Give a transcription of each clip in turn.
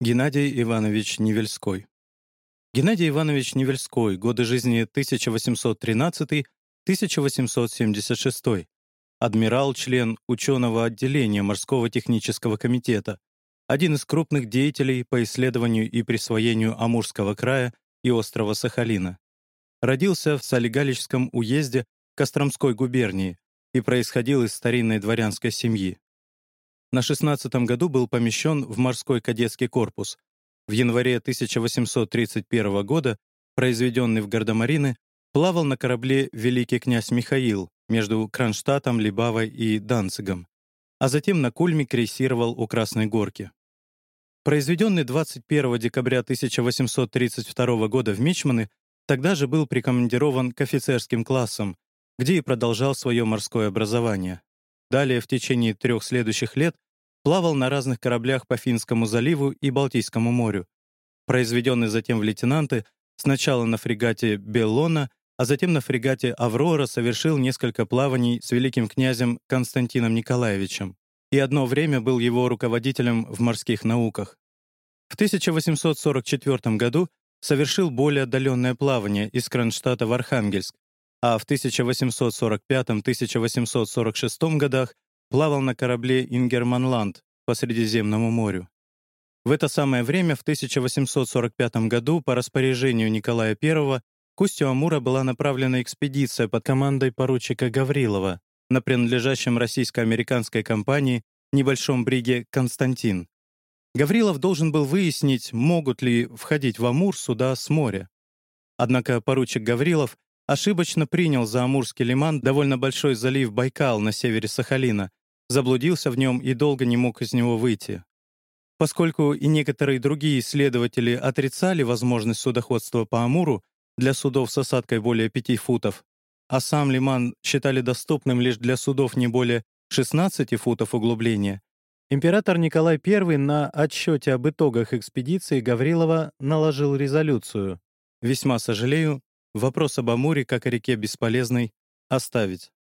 Геннадий Иванович Невельской. Геннадий Иванович Невельской, годы жизни 1813-1876. Адмирал, член ученого отделения Морского технического комитета, один из крупных деятелей по исследованию и присвоению Амурского края и острова Сахалина. Родился в Солигалическом уезде Костромской губернии и происходил из старинной дворянской семьи. На 16 году был помещен в морской кадетский корпус. В январе 1831 года, произведенный в Гардемарины, плавал на корабле «Великий князь Михаил» между Кронштадтом, Либавой и Данцигом, а затем на Кульме крейсировал у Красной Горки. Произведенный 21 декабря 1832 года в Мичманы, тогда же был прикомандирован к офицерским классам, где и продолжал свое морское образование. Далее, в течение трех следующих лет, плавал на разных кораблях по Финскому заливу и Балтийскому морю. Произведенный затем в лейтенанты, сначала на фрегате «Беллона», а затем на фрегате «Аврора» совершил несколько плаваний с великим князем Константином Николаевичем и одно время был его руководителем в морских науках. В 1844 году совершил более отдаленное плавание из Кронштадта в Архангельск, а в 1845-1846 годах плавал на корабле «Ингерманланд» по Средиземному морю. В это самое время, в 1845 году, по распоряжению Николая I, к устью Амура была направлена экспедиция под командой поручика Гаврилова на принадлежащем российско-американской компании небольшом бриге «Константин». Гаврилов должен был выяснить, могут ли входить в Амур суда с моря. Однако поручик Гаврилов ошибочно принял за Амурский лиман довольно большой залив Байкал на севере Сахалина, заблудился в нем и долго не мог из него выйти. Поскольку и некоторые другие исследователи отрицали возможность судоходства по Амуру для судов с осадкой более 5 футов, а сам лиман считали доступным лишь для судов не более 16 футов углубления, император Николай I на отчете об итогах экспедиции Гаврилова наложил резолюцию. Весьма сожалею, вопрос об Амуре как о реке бесполезной оставить.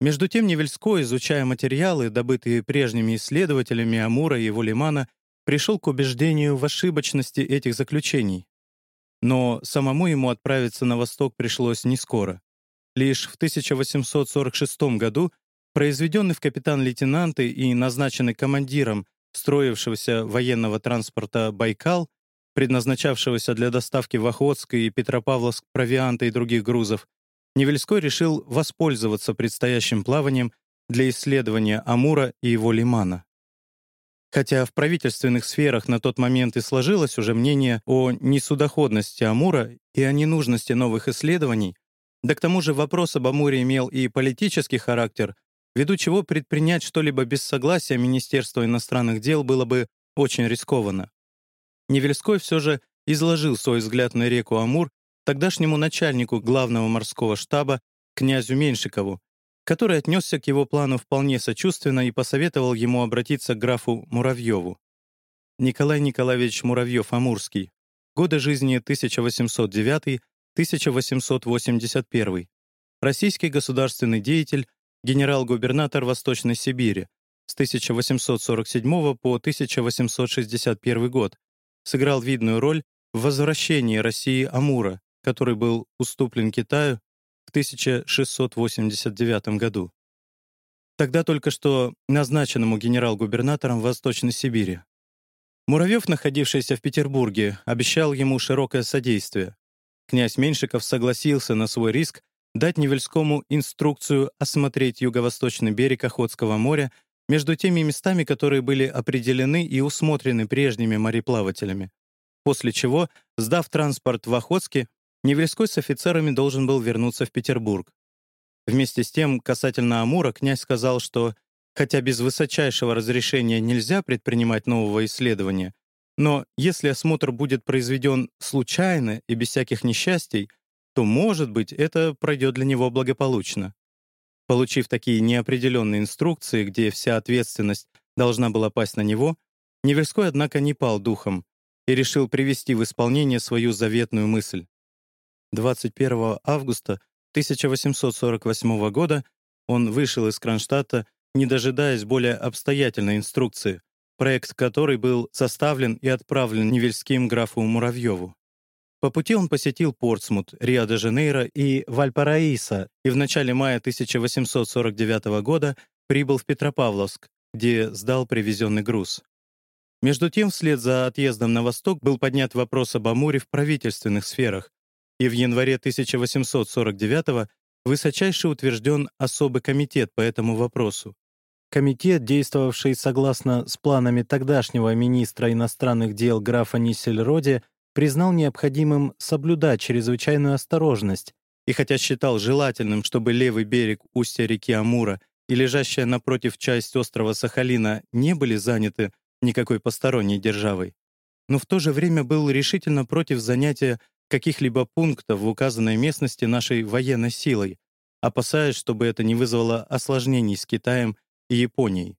Между тем Невельской, изучая материалы, добытые прежними исследователями Амура и его лимана, пришел к убеждению в ошибочности этих заключений. Но самому ему отправиться на восток пришлось не скоро. Лишь в 1846 году, произведенный в капитан-лейтенанты и назначенный командиром строившегося военного транспорта «Байкал», предназначавшегося для доставки в Охотск и Петропавловск провианта и других грузов, Невельской решил воспользоваться предстоящим плаванием для исследования Амура и его лимана. Хотя в правительственных сферах на тот момент и сложилось уже мнение о несудоходности Амура и о ненужности новых исследований, да к тому же вопрос об Амуре имел и политический характер, ввиду чего предпринять что-либо без согласия Министерства иностранных дел было бы очень рискованно. Невельской все же изложил свой взгляд на реку Амур тогдашнему начальнику главного морского штаба, князю Меньшикову, который отнесся к его плану вполне сочувственно и посоветовал ему обратиться к графу Муравьеву. Николай Николаевич Муравьев-Амурский. Годы жизни 1809-1881. Российский государственный деятель, генерал-губернатор Восточной Сибири с 1847 по 1861 год, сыграл видную роль в возвращении России Амура, который был уступлен Китаю в 1689 году. Тогда только что назначенному генерал-губернатором Восточной Сибири. Муравьев, находившийся в Петербурге, обещал ему широкое содействие. Князь Меньшиков согласился на свой риск дать Невельскому инструкцию осмотреть юго-восточный берег Охотского моря между теми местами, которые были определены и усмотрены прежними мореплавателями. После чего, сдав транспорт в Охотске, Невельской с офицерами должен был вернуться в Петербург. Вместе с тем, касательно Амура, князь сказал, что хотя без высочайшего разрешения нельзя предпринимать нового исследования, но если осмотр будет произведен случайно и без всяких несчастий, то, может быть, это пройдет для него благополучно. Получив такие неопределенные инструкции, где вся ответственность должна была пасть на него, Невельской, однако, не пал духом и решил привести в исполнение свою заветную мысль. 21 августа 1848 года он вышел из Кронштадта, не дожидаясь более обстоятельной инструкции, проект которой был составлен и отправлен Невельским графу Муравьеву. По пути он посетил Портсмут, Рио-де-Жанейро и Вальпараисо и в начале мая 1849 года прибыл в Петропавловск, где сдал привезенный груз. Между тем, вслед за отъездом на восток был поднят вопрос об Амуре в правительственных сферах, и в январе 1849 высочайше утвержден особый комитет по этому вопросу. Комитет, действовавший согласно с планами тогдашнего министра иностранных дел графа Ниссельроде, признал необходимым соблюдать чрезвычайную осторожность, и хотя считал желательным, чтобы левый берег устья реки Амура и лежащая напротив часть острова Сахалина не были заняты никакой посторонней державой, но в то же время был решительно против занятия каких-либо пунктов в указанной местности нашей военной силой, опасаясь, чтобы это не вызвало осложнений с Китаем и Японией.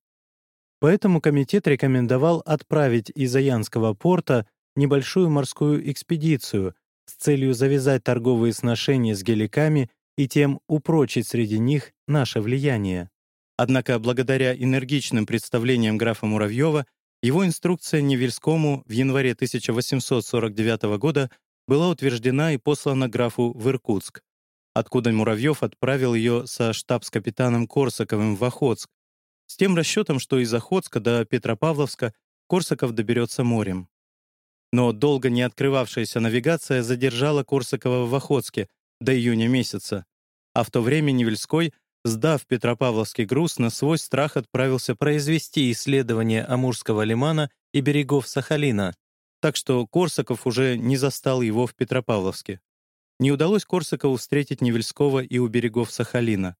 Поэтому комитет рекомендовал отправить из Аянского порта небольшую морскую экспедицию с целью завязать торговые сношения с геликами и тем упрочить среди них наше влияние. Однако благодаря энергичным представлениям графа Муравьева его инструкция Невельскому в январе 1849 года была утверждена и послана графу в Иркутск, откуда Муравьев отправил ее со штабс-капитаном Корсаковым в Охотск, с тем расчетом, что из Охотска до Петропавловска Корсаков доберется морем. Но долго не открывавшаяся навигация задержала Корсакова в Охотске до июня месяца, а в то время Невельской сдав Петропавловский груз, на свой страх отправился произвести исследование Амурского лимана и берегов Сахалина, так что Корсаков уже не застал его в Петропавловске. Не удалось Корсакову встретить Невельского и у берегов Сахалина.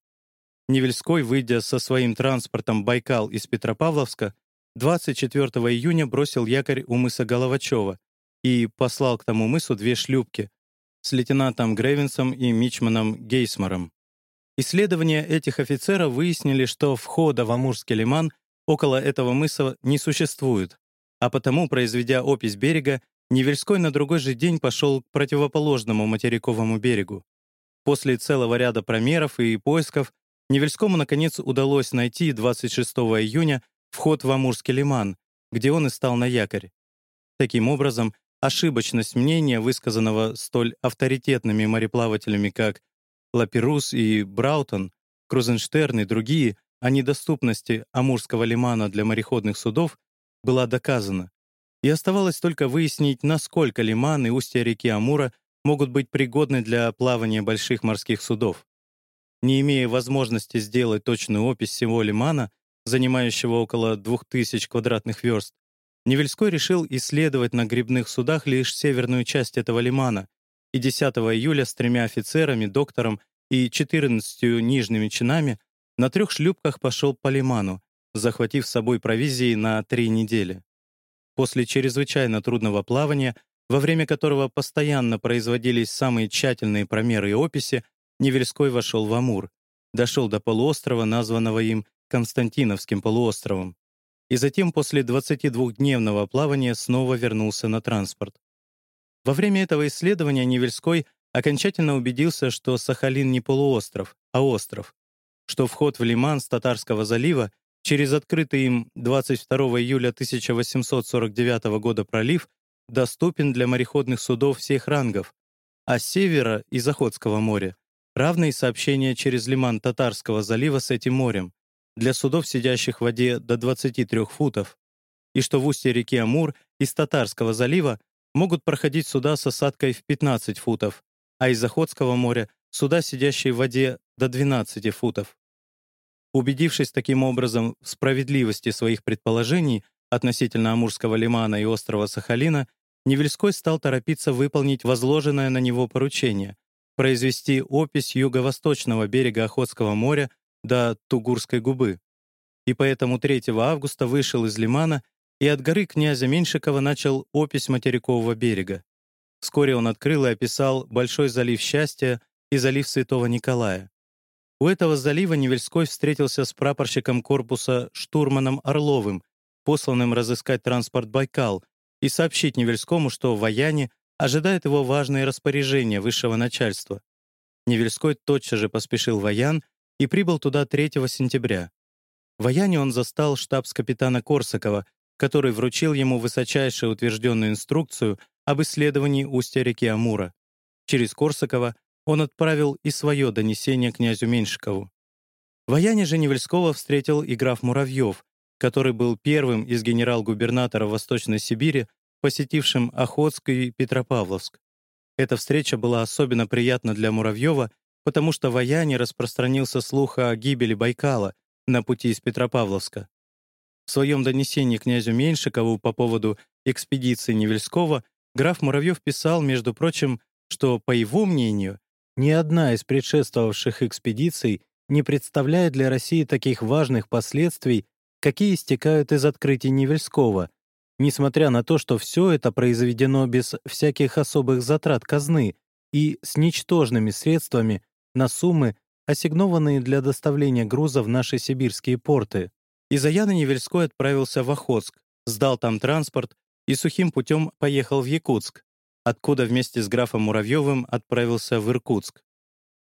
Невельской, выйдя со своим транспортом Байкал из Петропавловска, 24 июня бросил якорь у мыса Головачева и послал к тому мысу две шлюпки с лейтенантом Гревенсом и мичманом Гейсмаром. Исследования этих офицеров выяснили, что входа в Амурский лиман около этого мыса не существует, а потому, произведя опись берега, Невельской на другой же день пошел к противоположному материковому берегу. После целого ряда промеров и поисков Невельскому, наконец, удалось найти 26 июня вход в Амурский лиман, где он и стал на якорь. Таким образом, ошибочность мнения, высказанного столь авторитетными мореплавателями, как Лаперус и Браутон, Крузенштерн и другие о недоступности Амурского лимана для мореходных судов была доказана, и оставалось только выяснить, насколько лиман и устья реки Амура могут быть пригодны для плавания больших морских судов. Не имея возможности сделать точную опись всего лимана, занимающего около 2000 квадратных верст, Невельской решил исследовать на грибных судах лишь северную часть этого лимана, и 10 июля с тремя офицерами, доктором и 14 нижними чинами на трех шлюпках пошел по лиману, захватив с собой провизии на три недели. После чрезвычайно трудного плавания, во время которого постоянно производились самые тщательные промеры и описи, Невельской вошел в Амур, дошел до полуострова, названного им Константиновским полуостровом, и затем после 22-дневного плавания снова вернулся на транспорт. Во время этого исследования Невельской окончательно убедился, что Сахалин не полуостров, а остров, что вход в лиман с Татарского залива через открытый им 22 июля 1849 года пролив доступен для мореходных судов всех рангов, а с севера из Охотского моря равные сообщения через лиман Татарского залива с этим морем для судов, сидящих в воде до 23 футов, и что в устье реки Амур из Татарского залива могут проходить суда с осадкой в 15 футов, а из Охотского моря — суда, сидящие в воде до 12 футов. Убедившись таким образом в справедливости своих предположений относительно Амурского лимана и острова Сахалина, Невельской стал торопиться выполнить возложенное на него поручение — произвести опись юго-восточного берега Охотского моря до Тугурской губы. И поэтому 3 августа вышел из лимана и от горы князя Меньшикова начал опись материкового берега. Вскоре он открыл и описал Большой залив Счастья и залив Святого Николая. У этого залива Невельской встретился с прапорщиком корпуса штурманом Орловым, посланным разыскать транспорт «Байкал», и сообщить Невельскому, что в Аяне ожидает его важные распоряжения высшего начальства. Невельской тотчас же поспешил в Аян и прибыл туда 3 сентября. В Аяне он застал штабс-капитана Корсакова, который вручил ему высочайшую утвержденную инструкцию об исследовании устья реки Амура. Через Корсакова он отправил и свое донесение князю Меньшикову. Вояне же Невельского встретил и граф Муравьев, который был первым из генерал-губернатора Восточной Сибири, посетившим Охотск и Петропавловск. Эта встреча была особенно приятна для Муравьева, потому что в Аяне распространился слух о гибели Байкала на пути из Петропавловска. В своем донесении князю Меньшикову по поводу экспедиции Невельского граф Муравьев писал, между прочим, что, по его мнению, ни одна из предшествовавших экспедиций не представляет для России таких важных последствий, какие истекают из открытий Невельского, несмотря на то, что все это произведено без всяких особых затрат казны и с ничтожными средствами на суммы, ассигнованные для доставления груза в наши сибирские порты. Из Аяна Невельской отправился в Охотск, сдал там транспорт и сухим путем поехал в Якутск, откуда вместе с графом Муравьевым отправился в Иркутск.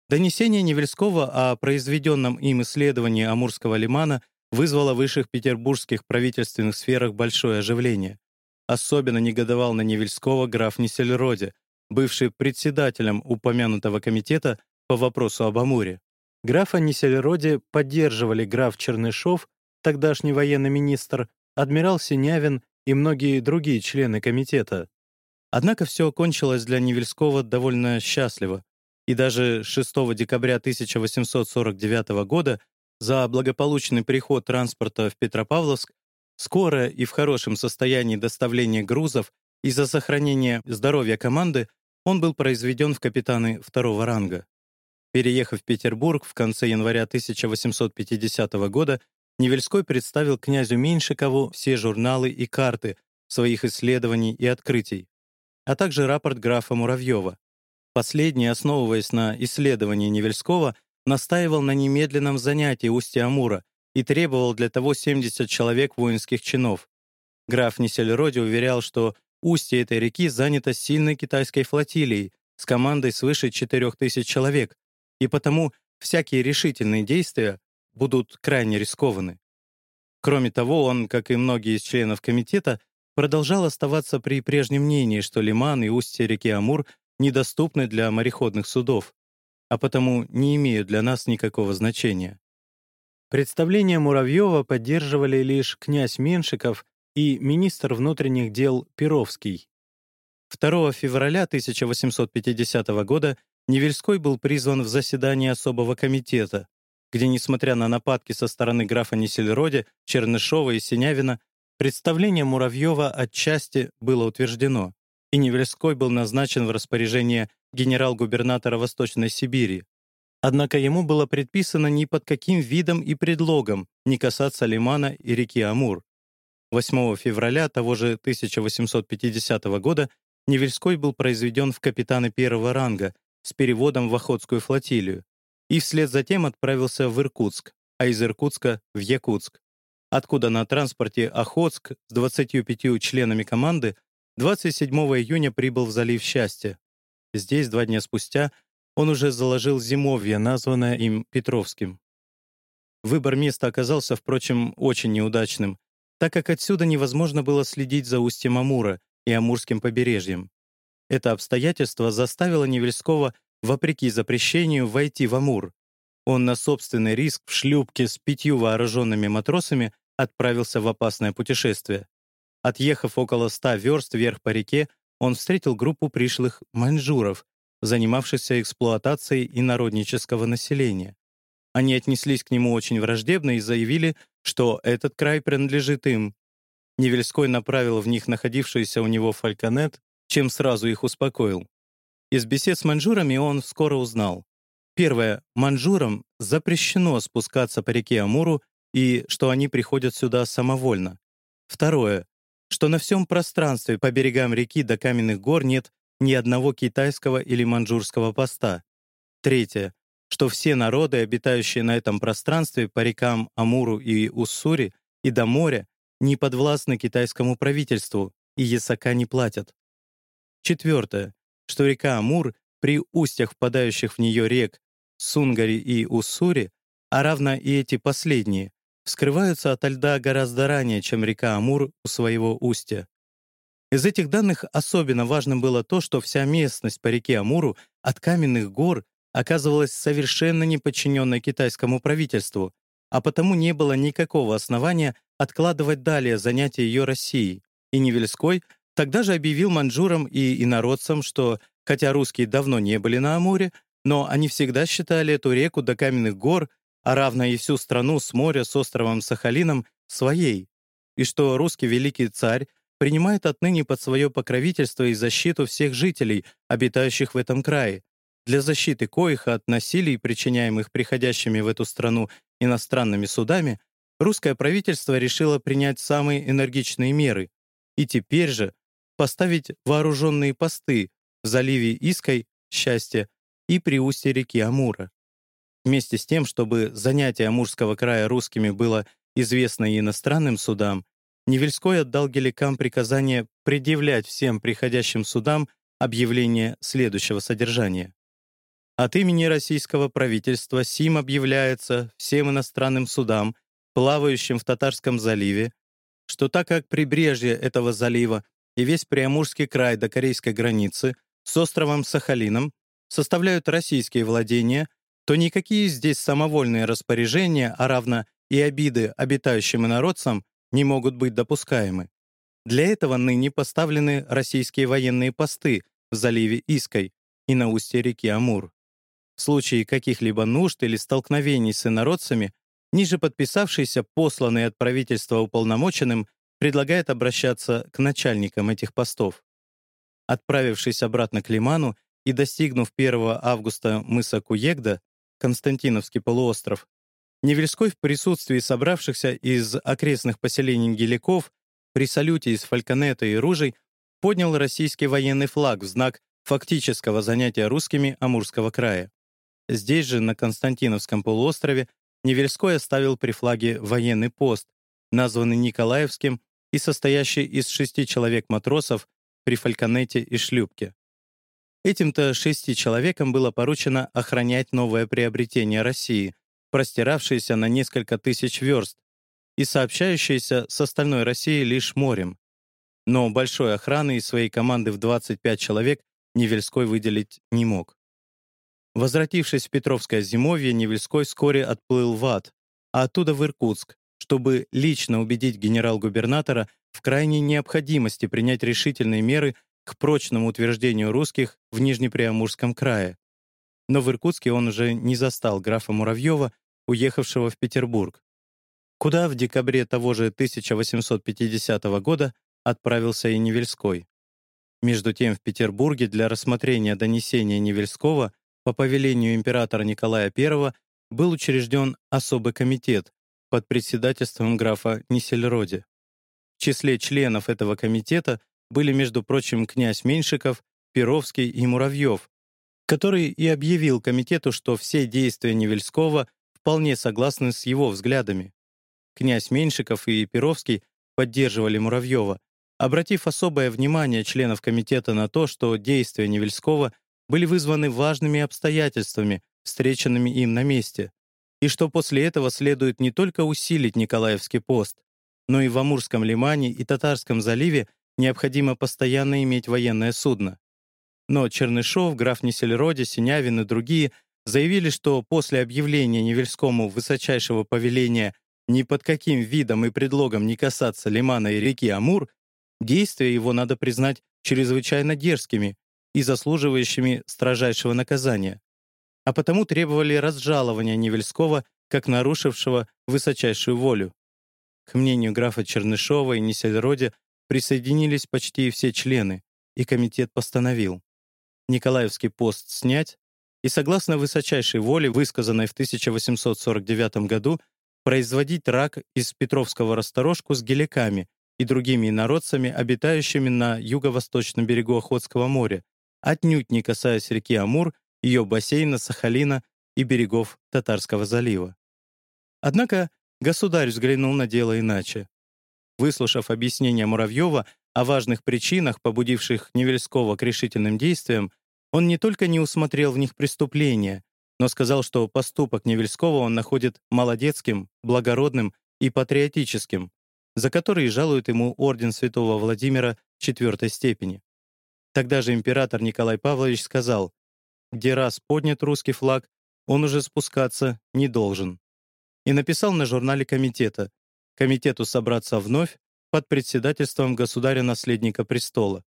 Донесение Невельского о произведенном им исследовании Амурского лимана вызвало в высших петербургских правительственных сферах большое оживление. Особенно негодовал на Невельского граф Несельроде, бывший председателем упомянутого комитета по вопросу об Амуре. Графа Несельроде поддерживали граф Чернышов, тогдашний военный министр, адмирал Синявин и многие другие члены комитета. Однако все окончилось для Невельского довольно счастливо, и даже 6 декабря 1849 года за благополучный приход транспорта в Петропавловск, скорое и в хорошем состоянии доставление грузов и за сохранение здоровья команды он был произведен в капитаны второго ранга. Переехав в Петербург в конце января 1850 года, Невельской представил князю Меньшикову все журналы и карты своих исследований и открытий, а также рапорт графа Муравьева. Последний, основываясь на исследовании Невельского, настаивал на немедленном занятии устья Амура и требовал для того 70 человек воинских чинов. Граф Несельроди уверял, что устье этой реки занято сильной китайской флотилией с командой свыше 4000 человек, и потому всякие решительные действия будут крайне рискованы. Кроме того, он, как и многие из членов комитета, продолжал оставаться при прежнем мнении, что лиман и устье реки Амур недоступны для мореходных судов а потому не имеют для нас никакого значения. Представление Муравьева поддерживали лишь князь Меншиков и министр внутренних дел Перовский. 2 февраля 1850 года Невельской был призван в заседание особого комитета, где, несмотря на нападки со стороны графа Несельроде, Чернышова и Синявина, представление Муравьева отчасти было утверждено, и Невельской был назначен в распоряжение генерал-губернатора Восточной Сибири. Однако ему было предписано ни под каким видом и предлогом не касаться Лимана и реки Амур. 8 февраля того же 1850 года Невельской был произведен в капитаны первого ранга с переводом в Охотскую флотилию и вслед за тем отправился в Иркутск, а из Иркутска — в Якутск, откуда на транспорте «Охотск» с 25 членами команды 27 июня прибыл в залив Счастья, Здесь, два дня спустя, он уже заложил зимовье, названное им Петровским. Выбор места оказался, впрочем, очень неудачным, так как отсюда невозможно было следить за устьем Амура и Амурским побережьем. Это обстоятельство заставило Невельского, вопреки запрещению, войти в Амур. Он на собственный риск в шлюпке с пятью вооруженными матросами отправился в опасное путешествие. Отъехав около ста верст вверх по реке, он встретил группу пришлых маньчжуров, занимавшихся эксплуатацией инороднического населения. Они отнеслись к нему очень враждебно и заявили, что этот край принадлежит им. Невельской направил в них находившийся у него фальконет, чем сразу их успокоил. Из бесед с маньчжурами он скоро узнал. Первое. Маньчжурам запрещено спускаться по реке Амуру и что они приходят сюда самовольно. Второе что на всем пространстве по берегам реки до каменных гор нет ни одного китайского или маньчжурского поста. Третье, что все народы, обитающие на этом пространстве по рекам Амуру и Уссури и до моря, не подвластны китайскому правительству и ясака не платят. Четвертое, что река Амур при устьях впадающих в нее рек Сунгари и Уссури, а равно и эти последние, вскрываются ото льда гораздо ранее, чем река Амур у своего устья. Из этих данных особенно важным было то, что вся местность по реке Амуру от каменных гор оказывалась совершенно не подчиненной китайскому правительству, а потому не было никакого основания откладывать далее занятия ее Россией. И Невельской тогда же объявил маньчжурам и инородцам, что, хотя русские давно не были на Амуре, но они всегда считали эту реку до каменных гор, а равно и всю страну с моря с островом Сахалином своей, и что русский великий царь принимает отныне под свое покровительство и защиту всех жителей, обитающих в этом крае, для защиты коих от насилий, причиняемых приходящими в эту страну иностранными судами, русское правительство решило принять самые энергичные меры и теперь же поставить вооруженные посты в заливе Иской, Счастье и при устье реки Амура. Вместе с тем, чтобы занятие Амурского края русскими было известно и иностранным судам, Невельской отдал геликам приказание предъявлять всем приходящим судам объявление следующего содержания. От имени российского правительства СИМ объявляется всем иностранным судам, плавающим в Татарском заливе, что так как прибрежье этого залива и весь Приамурский край до корейской границы с островом Сахалином составляют российские владения, то никакие здесь самовольные распоряжения, а равно и обиды обитающим инородцам не могут быть допускаемы. Для этого ныне поставлены российские военные посты в заливе Иской и на устье реки Амур. В случае каких-либо нужд или столкновений с инородцами, ниже подписавшийся, посланный от правительства уполномоченным, предлагает обращаться к начальникам этих постов. Отправившись обратно к Лиману и достигнув 1 августа мыса Куегда, Константиновский полуостров, Невельской в присутствии собравшихся из окрестных поселений геликов при салюте из фальконета и ружей поднял российский военный флаг в знак фактического занятия русскими Амурского края. Здесь же, на Константиновском полуострове, Невельской оставил при флаге военный пост, названный Николаевским и состоящий из шести человек-матросов при фальконете и шлюпке. Этим-то шести человекам было поручено охранять новое приобретение России, простиравшееся на несколько тысяч верст и сообщающееся с остальной Россией лишь морем. Но большой охраны из своей команды в 25 человек Невельской выделить не мог. Возвратившись в Петровское зимовье, Невельской вскоре отплыл в ад, а оттуда в Иркутск, чтобы лично убедить генерал-губернатора в крайней необходимости принять решительные меры к прочному утверждению русских в Нижнеприамурском крае. Но в Иркутске он уже не застал графа Муравьева, уехавшего в Петербург, куда в декабре того же 1850 года отправился и Невельской. Между тем в Петербурге для рассмотрения донесения Невельского по повелению императора Николая I был учрежден особый комитет под председательством графа Нисельроди. В числе членов этого комитета были, между прочим, князь Меньшиков, Перовский и Муравьев, который и объявил комитету, что все действия Невельского вполне согласны с его взглядами. Князь Меньшиков и Перовский поддерживали Муравьева, обратив особое внимание членов комитета на то, что действия Невельского были вызваны важными обстоятельствами, встреченными им на месте, и что после этого следует не только усилить Николаевский пост, но и в Амурском лимане и Татарском заливе необходимо постоянно иметь военное судно. Но Чернышов, граф Несельроде, Синявин и другие заявили, что после объявления Невельскому высочайшего повеления ни под каким видом и предлогом не касаться лимана и реки Амур, действия его надо признать чрезвычайно дерзкими и заслуживающими строжайшего наказания, а потому требовали разжалования Невельского как нарушившего высочайшую волю. К мнению графа Чернышова и Несельроде присоединились почти все члены, и комитет постановил Николаевский пост снять и, согласно высочайшей воле, высказанной в 1849 году, производить рак из Петровского расторожку с геликами и другими инородцами, обитающими на юго-восточном берегу Охотского моря, отнюдь не касаясь реки Амур, ее бассейна, Сахалина и берегов Татарского залива. Однако государь взглянул на дело иначе. Выслушав объяснение Муравьева о важных причинах, побудивших Невельского к решительным действиям, он не только не усмотрел в них преступления, но сказал, что поступок Невельского он находит молодецким, благородным и патриотическим, за которые жалуют ему орден святого Владимира четвертой степени. Тогда же император Николай Павлович сказал, где раз поднят русский флаг, он уже спускаться не должен. И написал на журнале комитета, комитету собраться вновь под председательством государя-наследника престола,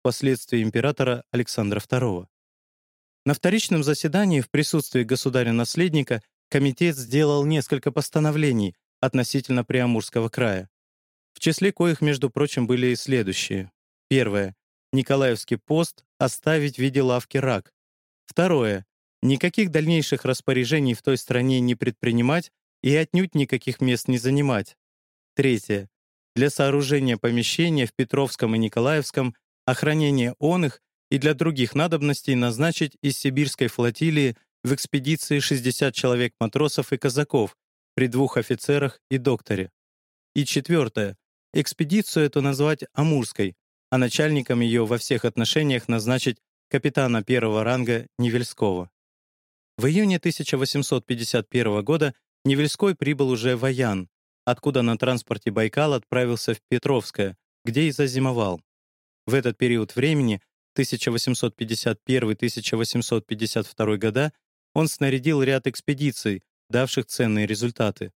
впоследствии императора Александра II. На вторичном заседании в присутствии государя-наследника комитет сделал несколько постановлений относительно Приамурского края, в числе коих, между прочим, были и следующие. Первое. Николаевский пост оставить в виде лавки рак. Второе. Никаких дальнейших распоряжений в той стране не предпринимать и отнюдь никаких мест не занимать. Третье. Для сооружения помещения в Петровском и Николаевском, охранения он их и для других надобностей назначить из сибирской флотилии в экспедиции 60 человек матросов и казаков при двух офицерах и докторе. И четвертое. Экспедицию эту назвать Амурской, а начальником ее во всех отношениях назначить капитана первого ранга Невельского. В июне 1851 года Невельской прибыл уже в Аян, откуда на транспорте Байкал отправился в Петровское, где и зазимовал. В этот период времени, 1851-1852 года, он снарядил ряд экспедиций, давших ценные результаты.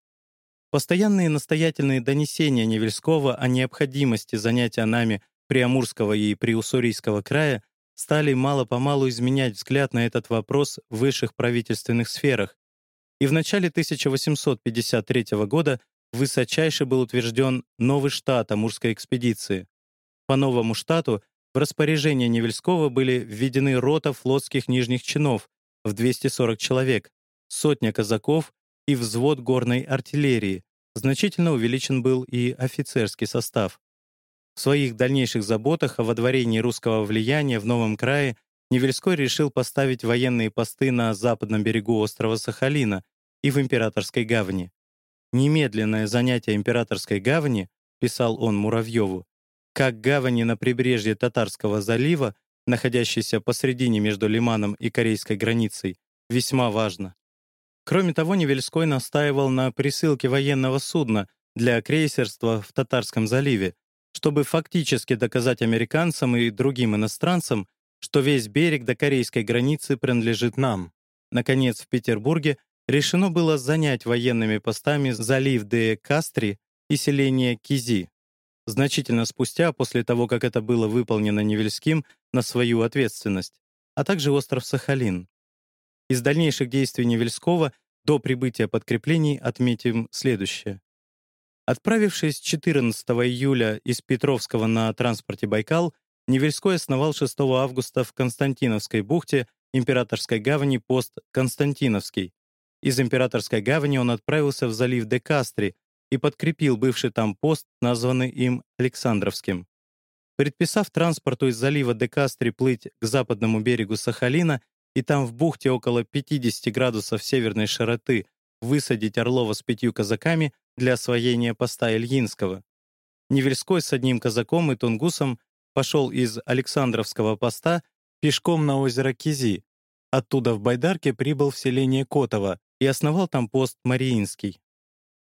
Постоянные настоятельные донесения Невельского о необходимости занятия нами Приамурского и Приуссурийского края стали мало-помалу изменять взгляд на этот вопрос в высших правительственных сферах, и в начале 1853 года высочайше был утвержден новый штат Амурской экспедиции. По новому штату в распоряжение Невельского были введены рота флотских нижних чинов в 240 человек, сотня казаков и взвод горной артиллерии. Значительно увеличен был и офицерский состав. В своих дальнейших заботах о водворении русского влияния в новом крае Невельской решил поставить военные посты на западном берегу острова Сахалина и в Императорской гавани. «Немедленное занятие Императорской гавани», писал он Муравьеву, как гавани на прибрежье Татарского залива, находящейся посредине между Лиманом и корейской границей, весьма важно. Кроме того, Невельской настаивал на присылке военного судна для крейсерства в Татарском заливе, чтобы фактически доказать американцам и другим иностранцам, что весь берег до корейской границы принадлежит нам. Наконец, в Петербурге решено было занять военными постами залив де Кастри и селение Кизи. Значительно спустя, после того, как это было выполнено Невельским на свою ответственность, а также остров Сахалин. Из дальнейших действий Невельского до прибытия подкреплений отметим следующее. Отправившись 14 июля из Петровского на транспорте «Байкал», Невельской основал 6 августа в Константиновской бухте Императорской гавани пост Константиновский. Из Императорской гавани он отправился в залив де Кастри и подкрепил бывший там пост, названный им Александровским. Предписав транспорту из залива де Кастри плыть к западному берегу Сахалина и там в бухте около 50 градусов северной широты высадить Орлова с пятью казаками для освоения поста Ильинского. Невельской с одним казаком и тунгусом пошел из Александровского поста пешком на озеро Кизи. Оттуда в Байдарке прибыл в селение Котово и основал там пост Мариинский.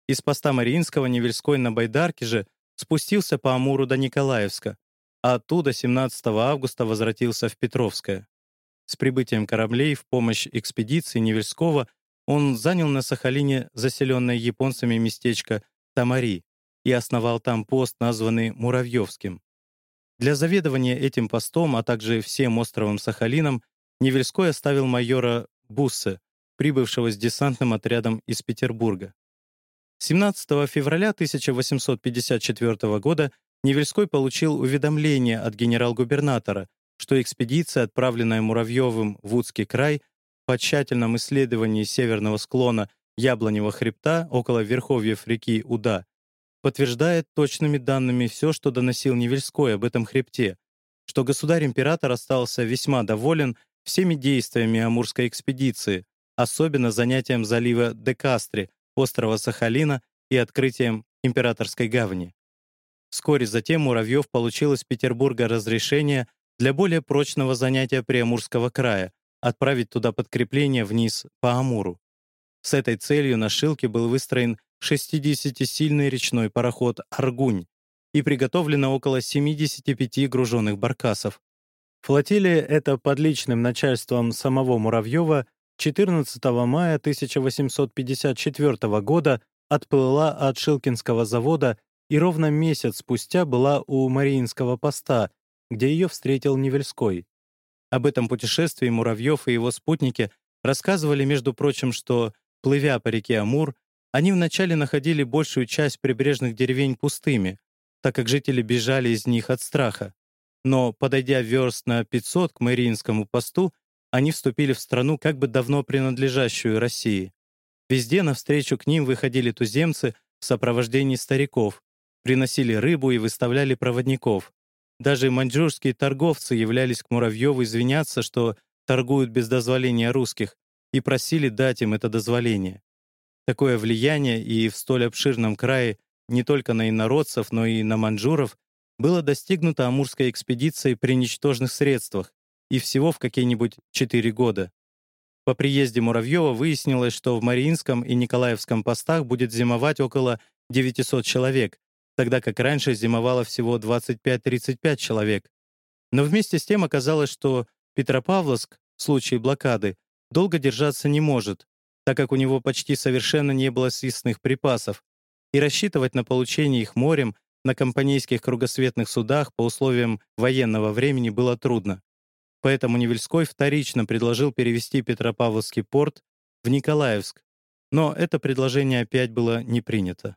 Из поста Мариинского Невельской на Байдарке же спустился по Амуру до Николаевска, а оттуда 17 августа возвратился в Петровское. С прибытием кораблей в помощь экспедиции Невельского он занял на Сахалине заселенное японцами местечко Тамари и основал там пост, названный Муравьевским. Для заведования этим постом, а также всем островом Сахалином, Невельской оставил майора Буссе, прибывшего с десантным отрядом из Петербурга. 17 февраля 1854 года Невельской получил уведомление от генерал-губернатора, что экспедиция, отправленная Муравьевым в Удский край, по тщательном исследовании северного склона Яблоневого хребта около верховьев реки Уда подтверждает точными данными все, что доносил Невельской об этом хребте, что государь-император остался весьма доволен всеми действиями Амурской экспедиции, особенно занятием залива Декастри, острова Сахалина и открытием Императорской гавани. Вскоре затем Муравьев получил из Петербурга разрешение для более прочного занятия Приамурского края, отправить туда подкрепление вниз по Амуру. С этой целью на Шилке был выстроен 60-сильный речной пароход «Аргунь» и приготовлено около 75 груженных баркасов. Флотилия эта под личным начальством самого Муравьева 14 мая 1854 года отплыла от Шилкинского завода и ровно месяц спустя была у Мариинского поста, где ее встретил Невельской. Об этом путешествии Муравьев и его спутники рассказывали, между прочим, что, плывя по реке Амур, они вначале находили большую часть прибрежных деревень пустыми, так как жители бежали из них от страха. Но, подойдя верст на 500 к Мариинскому посту, они вступили в страну, как бы давно принадлежащую России. Везде навстречу к ним выходили туземцы в сопровождении стариков, приносили рыбу и выставляли проводников. Даже маньчжурские торговцы являлись к Муравьеву извиняться, что торгуют без дозволения русских, и просили дать им это дозволение. Такое влияние и в столь обширном крае не только на инородцев, но и на маньчжуров было достигнуто Амурской экспедицией при ничтожных средствах и всего в какие-нибудь четыре года. По приезде Муравьева выяснилось, что в Мариинском и Николаевском постах будет зимовать около 900 человек, тогда как раньше зимовало всего 25-35 человек. Но вместе с тем оказалось, что Петропавловск в случае блокады долго держаться не может, так как у него почти совершенно не было съестных припасов, и рассчитывать на получение их морем на компанейских кругосветных судах по условиям военного времени было трудно. Поэтому Невельской вторично предложил перевести Петропавловский порт в Николаевск, но это предложение опять было не принято.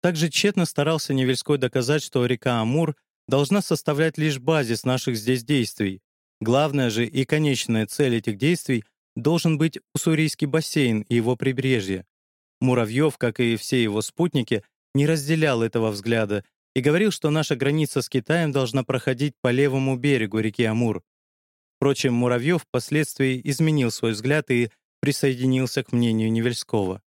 Также тщетно старался Невельской доказать, что река Амур должна составлять лишь базис наших здесь действий. Главная же и конечная цель этих действий должен быть Уссурийский бассейн и его прибрежье. Муравьев, как и все его спутники, не разделял этого взгляда и говорил, что наша граница с Китаем должна проходить по левому берегу реки Амур. Впрочем, Муравьев впоследствии изменил свой взгляд и присоединился к мнению Невельского.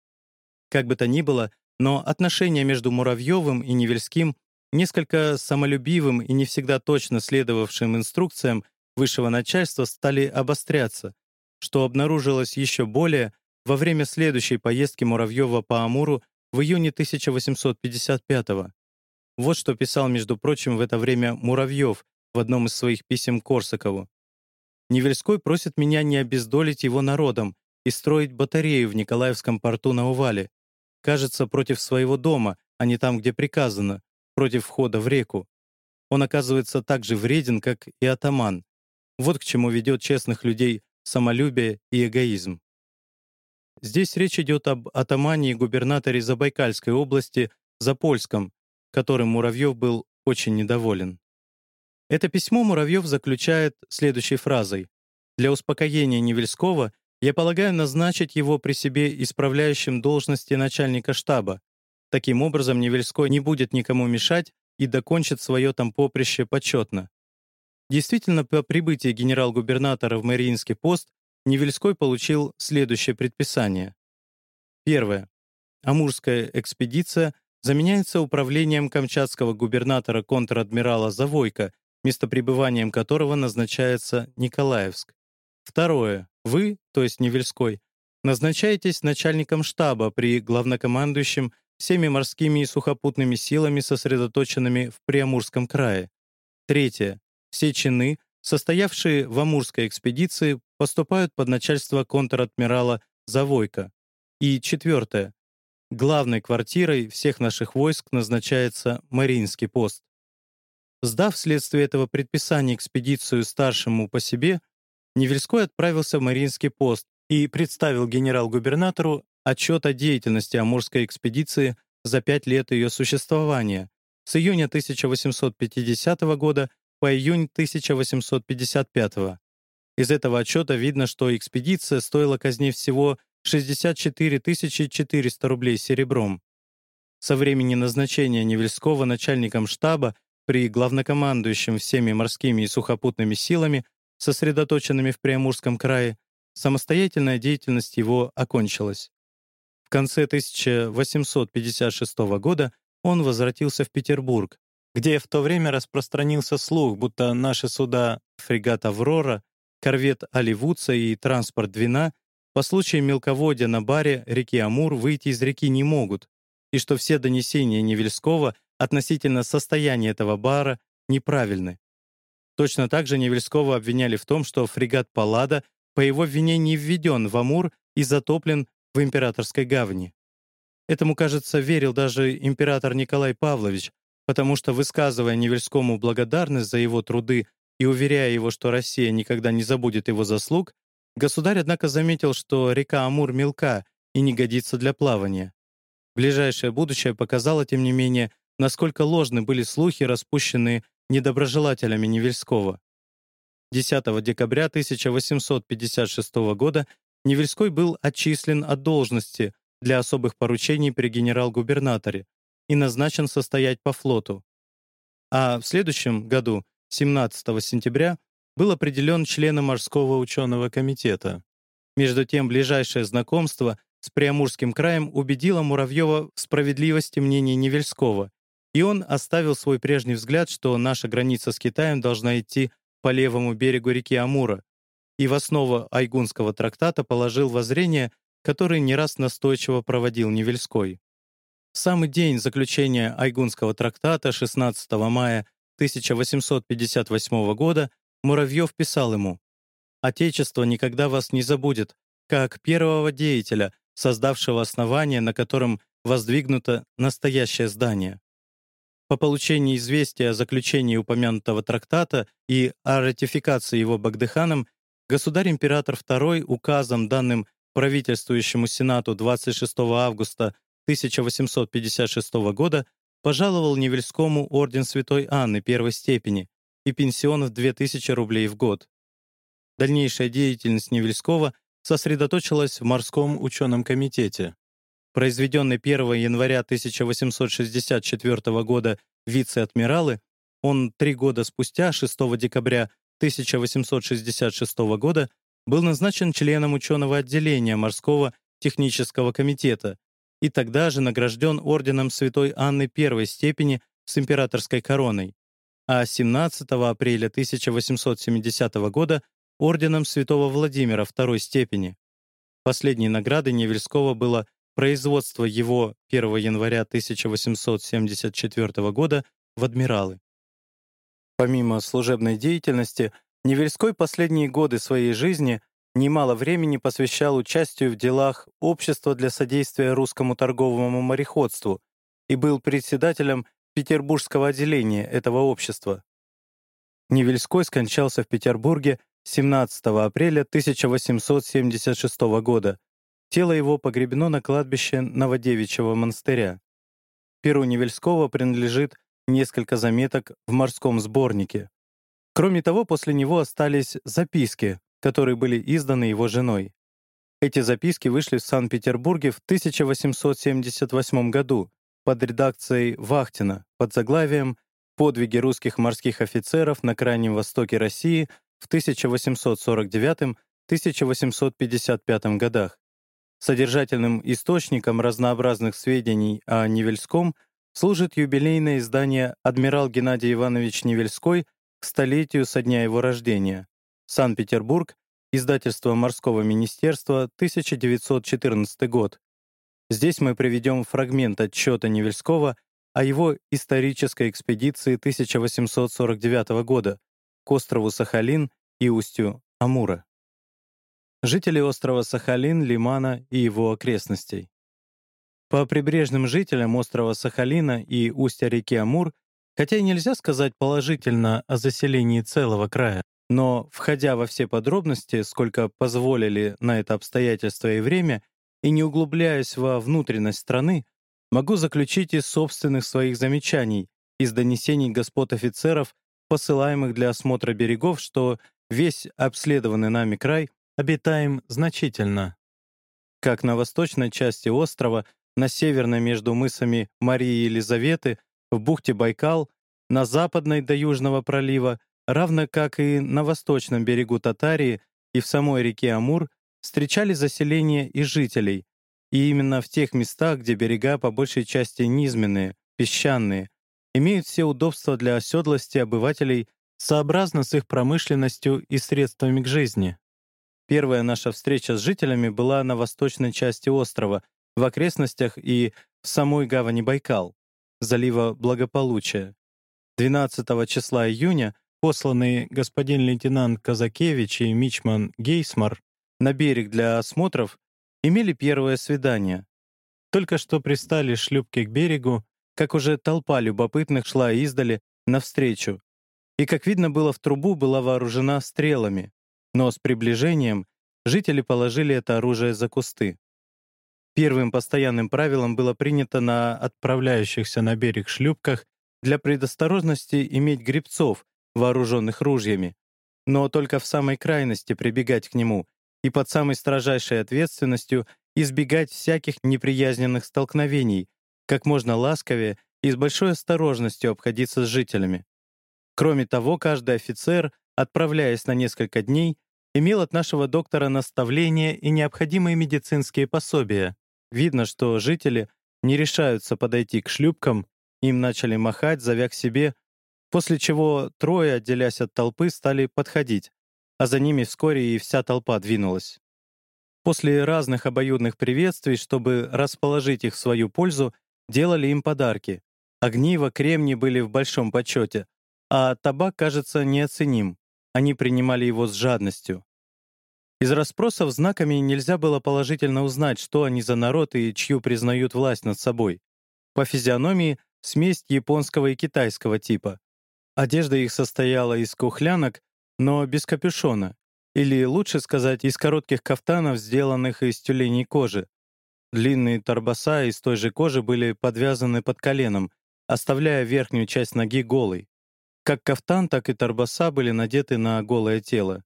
Как бы то ни было, но отношения между Муравьевым и Невельским, несколько самолюбивым и не всегда точно следовавшим инструкциям высшего начальства, стали обостряться, что обнаружилось еще более во время следующей поездки Муравьева по Амуру в июне 1855 -го. Вот что писал, между прочим, в это время Муравьев в одном из своих писем Корсакову. «Невельской просит меня не обездолить его народом и строить батарею в Николаевском порту на Увале, кажется, против своего дома, а не там, где приказано, против входа в реку. Он оказывается так же вреден, как и атаман. Вот к чему ведет честных людей самолюбие и эгоизм. Здесь речь идет об атамане и губернаторе Забайкальской области Запольском, которым Муравьев был очень недоволен. Это письмо Муравьев заключает следующей фразой. «Для успокоения Невельского я полагаю назначить его при себе исправляющим должности начальника штаба. Таким образом, Невельской не будет никому мешать и докончит свое там поприще почетно. Действительно, по прибытии генерал-губернатора в Мариинский пост Невельской получил следующее предписание. Первое. Амурская экспедиция заменяется управлением камчатского губернатора контр-адмирала Завойко, местопребыванием которого назначается Николаевск. Второе. Вы, то есть Невельской, назначаетесь начальником штаба при главнокомандующем всеми морскими и сухопутными силами, сосредоточенными в Приамурском крае. Третье. Все чины, состоявшие в Амурской экспедиции, поступают под начальство контр-адмирала Завойко. И четвертое. Главной квартирой всех наших войск назначается Мариинский пост. Сдав вследствие этого предписания экспедицию старшему по себе, Невельской отправился в Мариинский пост и представил генерал-губернатору отчет о деятельности Амурской экспедиции за пять лет ее существования с июня 1850 года по июнь 1855. Из этого отчета видно, что экспедиция стоила казне всего 64 400 рублей серебром. Со времени назначения Невельского начальником штаба при главнокомандующем всеми морскими и сухопутными силами сосредоточенными в Приамурском крае, самостоятельная деятельность его окончилась. В конце 1856 года он возвратился в Петербург, где в то время распространился слух, будто наши суда фрегат «Аврора», корвет «Оливудца» и транспорт «Двина» по случаю мелководья на баре реки Амур выйти из реки не могут, и что все донесения Невельского относительно состояния этого бара неправильны. Точно так же Невельского обвиняли в том, что фрегат «Паллада» по его вине не введен в Амур и затоплен в императорской гавани. Этому, кажется, верил даже император Николай Павлович, потому что, высказывая Невельскому благодарность за его труды и уверяя его, что Россия никогда не забудет его заслуг, государь, однако, заметил, что река Амур мелка и не годится для плавания. Ближайшее будущее показало, тем не менее, насколько ложны были слухи, распущенные недоброжелателями Невельского. 10 декабря 1856 года Невельской был отчислен от должности для особых поручений при генерал-губернаторе и назначен состоять по флоту. А в следующем году, 17 сентября, был определен членом морского ученого комитета. Между тем, ближайшее знакомство с Приамурским краем убедило Муравьева в справедливости мнения Невельского, и он оставил свой прежний взгляд, что наша граница с Китаем должна идти по левому берегу реки Амура, и в основу Айгунского трактата положил воззрение, которое не раз настойчиво проводил Невельской. В самый день заключения Айгунского трактата 16 мая 1858 года Муравьев писал ему «Отечество никогда вас не забудет, как первого деятеля, создавшего основание, на котором воздвигнуто настоящее здание. По получении известия о заключении упомянутого трактата и о ратификации его Багдыханом, государь-император II указом, данным правительствующему Сенату 26 августа 1856 года, пожаловал Невельскому орден Святой Анны первой степени и пенсион в 2000 рублей в год. Дальнейшая деятельность Невельского сосредоточилась в морском ученом комитете. Произведенный 1 января 1864 года вице-адмиралы, он три года спустя, 6 декабря 1866 года, был назначен членом ученого отделения морского технического комитета и тогда же награжден орденом Святой Анны первой степени с императорской короной, а 17 апреля 1870 года орденом Святого Владимира второй степени. Последней наградой Невельского было производство его 1 января 1874 года в адмиралы. Помимо служебной деятельности, Невельской последние годы своей жизни немало времени посвящал участию в делах Общества для содействия русскому торговому мореходству и был председателем Петербургского отделения этого общества. Невельской скончался в Петербурге 17 апреля 1876 года. Тело его погребено на кладбище Новодевичьего монастыря. Перу Невельского принадлежит несколько заметок в морском сборнике. Кроме того, после него остались записки, которые были изданы его женой. Эти записки вышли в Санкт-Петербурге в 1878 году под редакцией Вахтина под заглавием «Подвиги русских морских офицеров на Крайнем Востоке России в 1849-1855 годах. Содержательным источником разнообразных сведений о Невельском служит юбилейное издание «Адмирал Геннадий Иванович Невельской» к столетию со дня его рождения. Санкт-Петербург, издательство Морского министерства, 1914 год. Здесь мы приведем фрагмент отчета Невельского о его исторической экспедиции 1849 года, к острову Сахалин и устью Амура. Жители острова Сахалин, Лимана и его окрестностей. По прибрежным жителям острова Сахалина и устья реки Амур, хотя и нельзя сказать положительно о заселении целого края, но, входя во все подробности, сколько позволили на это обстоятельства и время, и не углубляясь во внутренность страны, могу заключить из собственных своих замечаний, из донесений господ офицеров посылаемых для осмотра берегов, что весь обследованный нами край обитаем значительно. Как на восточной части острова, на северной между мысами Марии и Елизаветы, в бухте Байкал, на западной до Южного пролива, равно как и на восточном берегу Татарии и в самой реке Амур, встречали заселение и жителей, и именно в тех местах, где берега по большей части низменные, песчаные, имеют все удобства для оседлости обывателей сообразно с их промышленностью и средствами к жизни. Первая наша встреча с жителями была на восточной части острова, в окрестностях и в самой гавани Байкал, залива Благополучия. 12 числа июня посланные господин лейтенант Казакевич и мичман Гейсмар на берег для осмотров имели первое свидание. Только что пристали шлюпки к берегу, как уже толпа любопытных шла издали навстречу, и, как видно было в трубу, была вооружена стрелами, но с приближением жители положили это оружие за кусты. Первым постоянным правилом было принято на отправляющихся на берег шлюпках для предосторожности иметь гребцов, вооруженных ружьями, но только в самой крайности прибегать к нему и под самой строжайшей ответственностью избегать всяких неприязненных столкновений, как можно ласковее и с большой осторожностью обходиться с жителями. Кроме того, каждый офицер, отправляясь на несколько дней, имел от нашего доктора наставления и необходимые медицинские пособия. Видно, что жители не решаются подойти к шлюпкам, им начали махать, зовя к себе, после чего трое, отделяясь от толпы, стали подходить, а за ними вскоре и вся толпа двинулась. После разных обоюдных приветствий, чтобы расположить их в свою пользу, делали им подарки. Огниво, кремни были в большом почете, а табак, кажется, неоценим. Они принимали его с жадностью. Из расспросов знаками нельзя было положительно узнать, что они за народ и чью признают власть над собой. По физиономии — смесь японского и китайского типа. Одежда их состояла из кухлянок, но без капюшона, или, лучше сказать, из коротких кафтанов, сделанных из тюленей кожи. Длинные торбаса из той же кожи были подвязаны под коленом, оставляя верхнюю часть ноги голой. Как кафтан, так и торбаса были надеты на голое тело.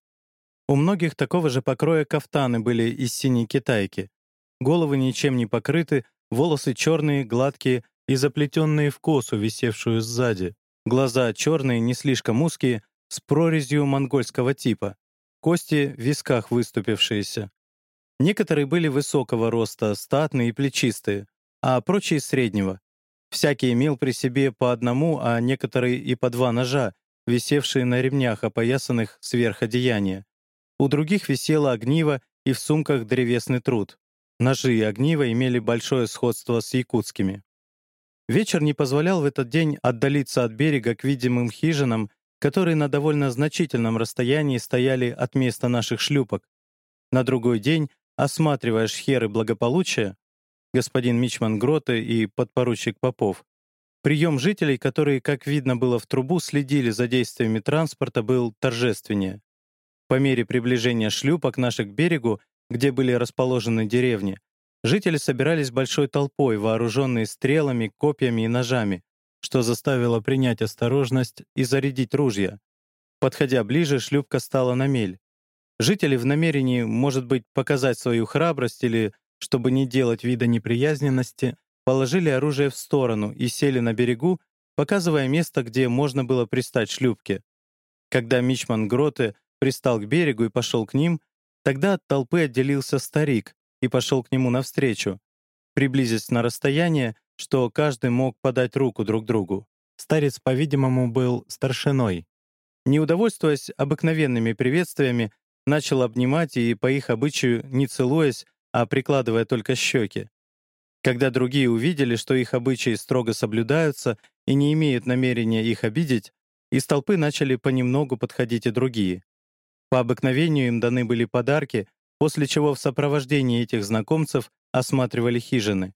У многих такого же покроя кафтаны были из синей китайки. Головы ничем не покрыты, волосы черные, гладкие и заплетенные в косу, висевшую сзади. Глаза черные, не слишком узкие, с прорезью монгольского типа. Кости в висках выступившиеся. Некоторые были высокого роста, статные и плечистые, а прочие — среднего. Всякий имел при себе по одному, а некоторые и по два ножа, висевшие на ремнях, опоясанных сверх одеяния. У других висело огниво и в сумках древесный труд. Ножи и огниво имели большое сходство с якутскими. Вечер не позволял в этот день отдалиться от берега к видимым хижинам, которые на довольно значительном расстоянии стояли от места наших шлюпок. На другой день, осматривая шхеры благополучия, господин Мичман Гроте и подпоручик Попов, прием жителей, которые, как видно было в трубу, следили за действиями транспорта, был торжественнее. По мере приближения шлюпок наших к берегу, где были расположены деревни, Жители собирались большой толпой, вооруженные стрелами, копьями и ножами, что заставило принять осторожность и зарядить ружья. Подходя ближе, шлюпка стала на мель. Жители в намерении, может быть, показать свою храбрость или, чтобы не делать вида неприязненности, положили оружие в сторону и сели на берегу, показывая место, где можно было пристать шлюпке. Когда Мичман Гроте пристал к берегу и пошел к ним, тогда от толпы отделился старик, и пошел к нему навстречу, приблизясь на расстояние, что каждый мог подать руку друг другу. Старец, по-видимому, был старшиной. Не удовольствуясь обыкновенными приветствиями, начал обнимать и, по их обычаю, не целуясь, а прикладывая только щеки. Когда другие увидели, что их обычаи строго соблюдаются и не имеют намерения их обидеть, из толпы начали понемногу подходить и другие. По обыкновению им даны были подарки, после чего в сопровождении этих знакомцев осматривали хижины.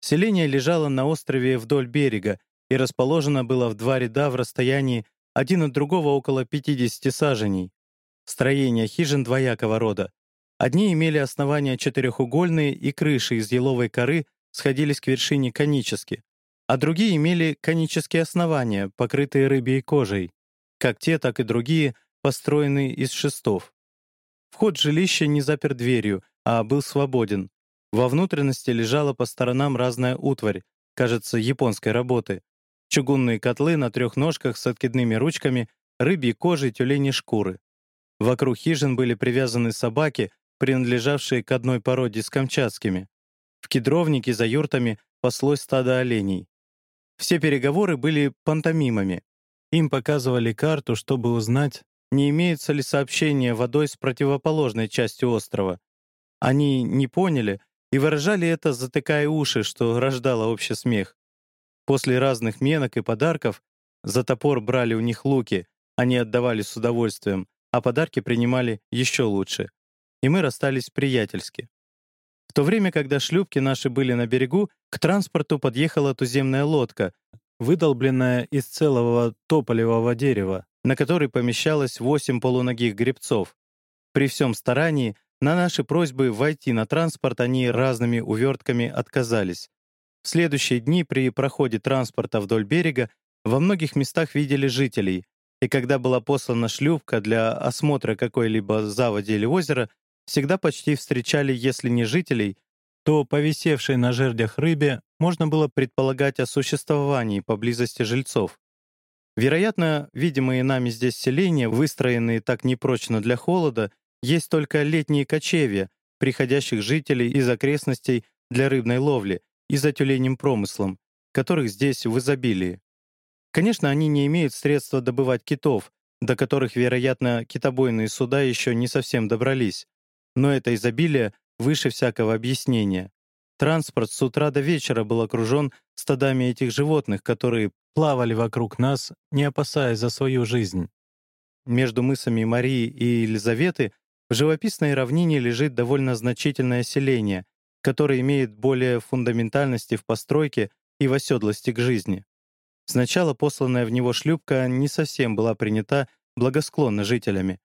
Селение лежало на острове вдоль берега и расположено было в два ряда в расстоянии один от другого около 50 саженей. Строения хижин двоякого рода. Одни имели основания четырехугольные и крыши из еловой коры сходились к вершине конически, а другие имели конические основания, покрытые рыбьей кожей. Как те, так и другие построены из шестов. Вход жилища не запер дверью, а был свободен. Во внутренности лежала по сторонам разная утварь, кажется, японской работы. Чугунные котлы на трех ножках с откидными ручками, рыбьи кожи, тюлени шкуры. Вокруг хижин были привязаны собаки, принадлежавшие к одной породе с камчатскими. В кедровнике за юртами паслось стадо оленей. Все переговоры были пантомимами. Им показывали карту, чтобы узнать, не имеется ли сообщения водой с противоположной частью острова. Они не поняли и выражали это, затыкая уши, что рождало общий смех. После разных менок и подарков за топор брали у них луки, они отдавали с удовольствием, а подарки принимали еще лучше. И мы расстались приятельски. В то время, когда шлюпки наши были на берегу, к транспорту подъехала туземная лодка, выдолбленная из целого тополевого дерева, на которой помещалось восемь полуногих гребцов. При всем старании на наши просьбы войти на транспорт они разными увертками отказались. В следующие дни при проходе транспорта вдоль берега во многих местах видели жителей, и когда была послана шлюпка для осмотра какой-либо заводи или озера, всегда почти встречали, если не жителей, то повисевшей на жердях рыбе можно было предполагать о существовании поблизости жильцов. Вероятно, видимые нами здесь селения, выстроенные так непрочно для холода, есть только летние кочевья, приходящих жителей из окрестностей для рыбной ловли и за тюленем промыслом, которых здесь в изобилии. Конечно, они не имеют средства добывать китов, до которых, вероятно, китобойные суда еще не совсем добрались. Но это изобилие выше всякого объяснения. Транспорт с утра до вечера был окружен стадами этих животных, которые плавали вокруг нас, не опасаясь за свою жизнь. Между мысами Марии и Елизаветы в живописной равнине лежит довольно значительное селение, которое имеет более фундаментальности в постройке и в оседлости к жизни. Сначала посланная в него шлюпка не совсем была принята благосклонно жителями,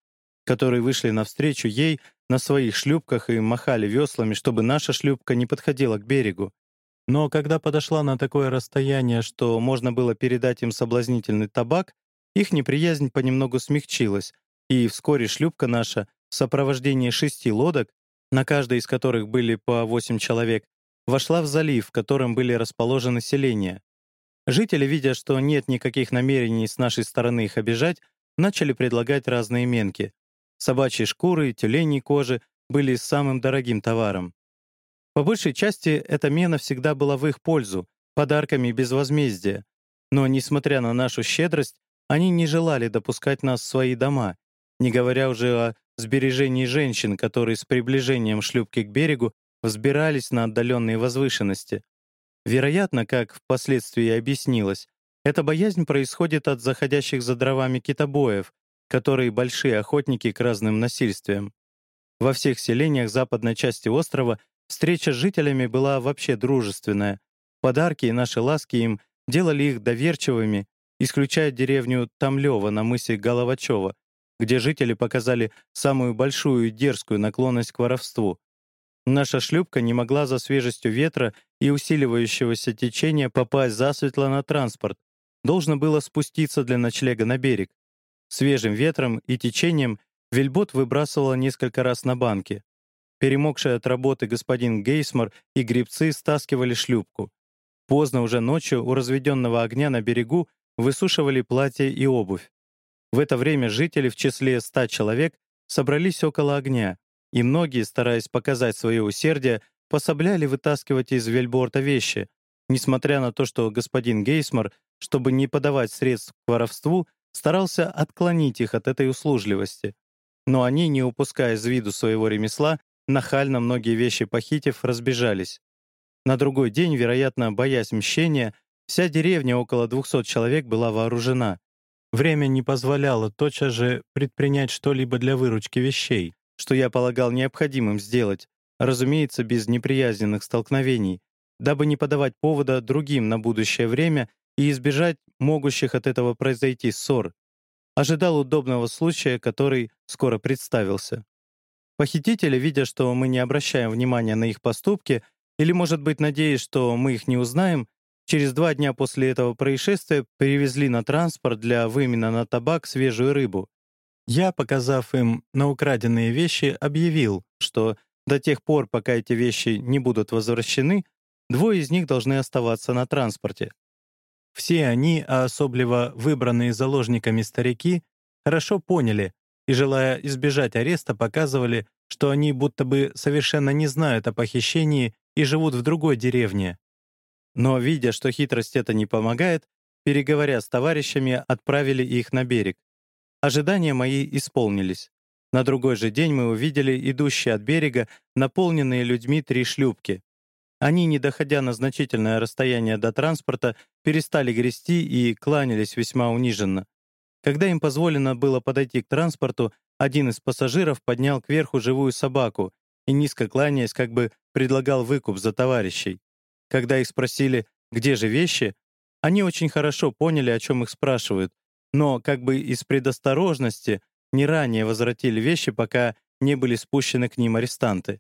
которые вышли навстречу ей на своих шлюпках и махали веслами, чтобы наша шлюпка не подходила к берегу. Но когда подошла на такое расстояние, что можно было передать им соблазнительный табак, их неприязнь понемногу смягчилась, и вскоре шлюпка наша в сопровождении шести лодок, на каждой из которых были по восемь человек, вошла в залив, в котором были расположены селения. Жители, видя, что нет никаких намерений с нашей стороны их обижать, начали предлагать разные менки. Собачьи шкуры, тюленей кожи были самым дорогим товаром. По большей части эта мена всегда была в их пользу, подарками без возмездия. Но, несмотря на нашу щедрость, они не желали допускать нас в свои дома, не говоря уже о сбережении женщин, которые с приближением шлюпки к берегу взбирались на отдаленные возвышенности. Вероятно, как впоследствии объяснилось, эта боязнь происходит от заходящих за дровами китобоев, которые большие охотники к разным насильствиям. Во всех селениях западной части острова встреча с жителями была вообще дружественная. Подарки и наши ласки им делали их доверчивыми, исключая деревню Тамлёва на мысе Головачева, где жители показали самую большую и дерзкую наклонность к воровству. Наша шлюпка не могла за свежестью ветра и усиливающегося течения попасть засветло на транспорт. Должно было спуститься для ночлега на берег. Свежим ветром и течением вельбот выбрасывала несколько раз на банки. Перемокшие от работы господин Гейсмор и грибцы стаскивали шлюпку. Поздно уже ночью у разведенного огня на берегу высушивали платья и обувь. В это время жители в числе ста человек собрались около огня, и многие, стараясь показать свое усердие, пособляли вытаскивать из вельборта вещи, несмотря на то, что господин Гейсмор, чтобы не подавать средств к воровству, старался отклонить их от этой услужливости. Но они, не упуская из виду своего ремесла, нахально многие вещи похитив, разбежались. На другой день, вероятно, боясь мщения, вся деревня, около 200 человек, была вооружена. Время не позволяло тотчас же предпринять что-либо для выручки вещей, что я полагал необходимым сделать, разумеется, без неприязненных столкновений, дабы не подавать повода другим на будущее время и избежать могущих от этого произойти ссор. Ожидал удобного случая, который скоро представился. Похитители, видя, что мы не обращаем внимания на их поступки, или, может быть, надеясь, что мы их не узнаем, через два дня после этого происшествия привезли на транспорт для вымена на табак свежую рыбу. Я, показав им на украденные вещи, объявил, что до тех пор, пока эти вещи не будут возвращены, двое из них должны оставаться на транспорте. Все они, а особливо выбранные заложниками старики, хорошо поняли и, желая избежать ареста, показывали, что они будто бы совершенно не знают о похищении и живут в другой деревне. Но, видя, что хитрость это не помогает, переговоря с товарищами, отправили их на берег. Ожидания мои исполнились. На другой же день мы увидели идущие от берега наполненные людьми три шлюпки. Они, не доходя на значительное расстояние до транспорта, перестали грести и кланялись весьма униженно. Когда им позволено было подойти к транспорту, один из пассажиров поднял кверху живую собаку и, низко кланяясь, как бы предлагал выкуп за товарищей. Когда их спросили, где же вещи, они очень хорошо поняли, о чем их спрашивают, но как бы из предосторожности не ранее возвратили вещи, пока не были спущены к ним арестанты.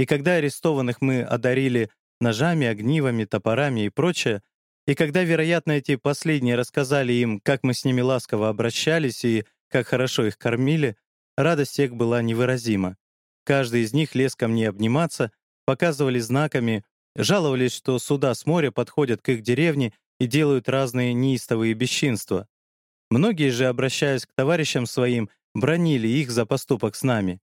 И когда арестованных мы одарили ножами, огнивами, топорами и прочее, и когда, вероятно, эти последние рассказали им, как мы с ними ласково обращались и как хорошо их кормили, радость их была невыразима. Каждый из них лез ко мне обниматься, показывали знаками, жаловались, что суда с моря подходят к их деревне и делают разные неистовые бесчинства. Многие же, обращаясь к товарищам своим, бронили их за поступок с нами.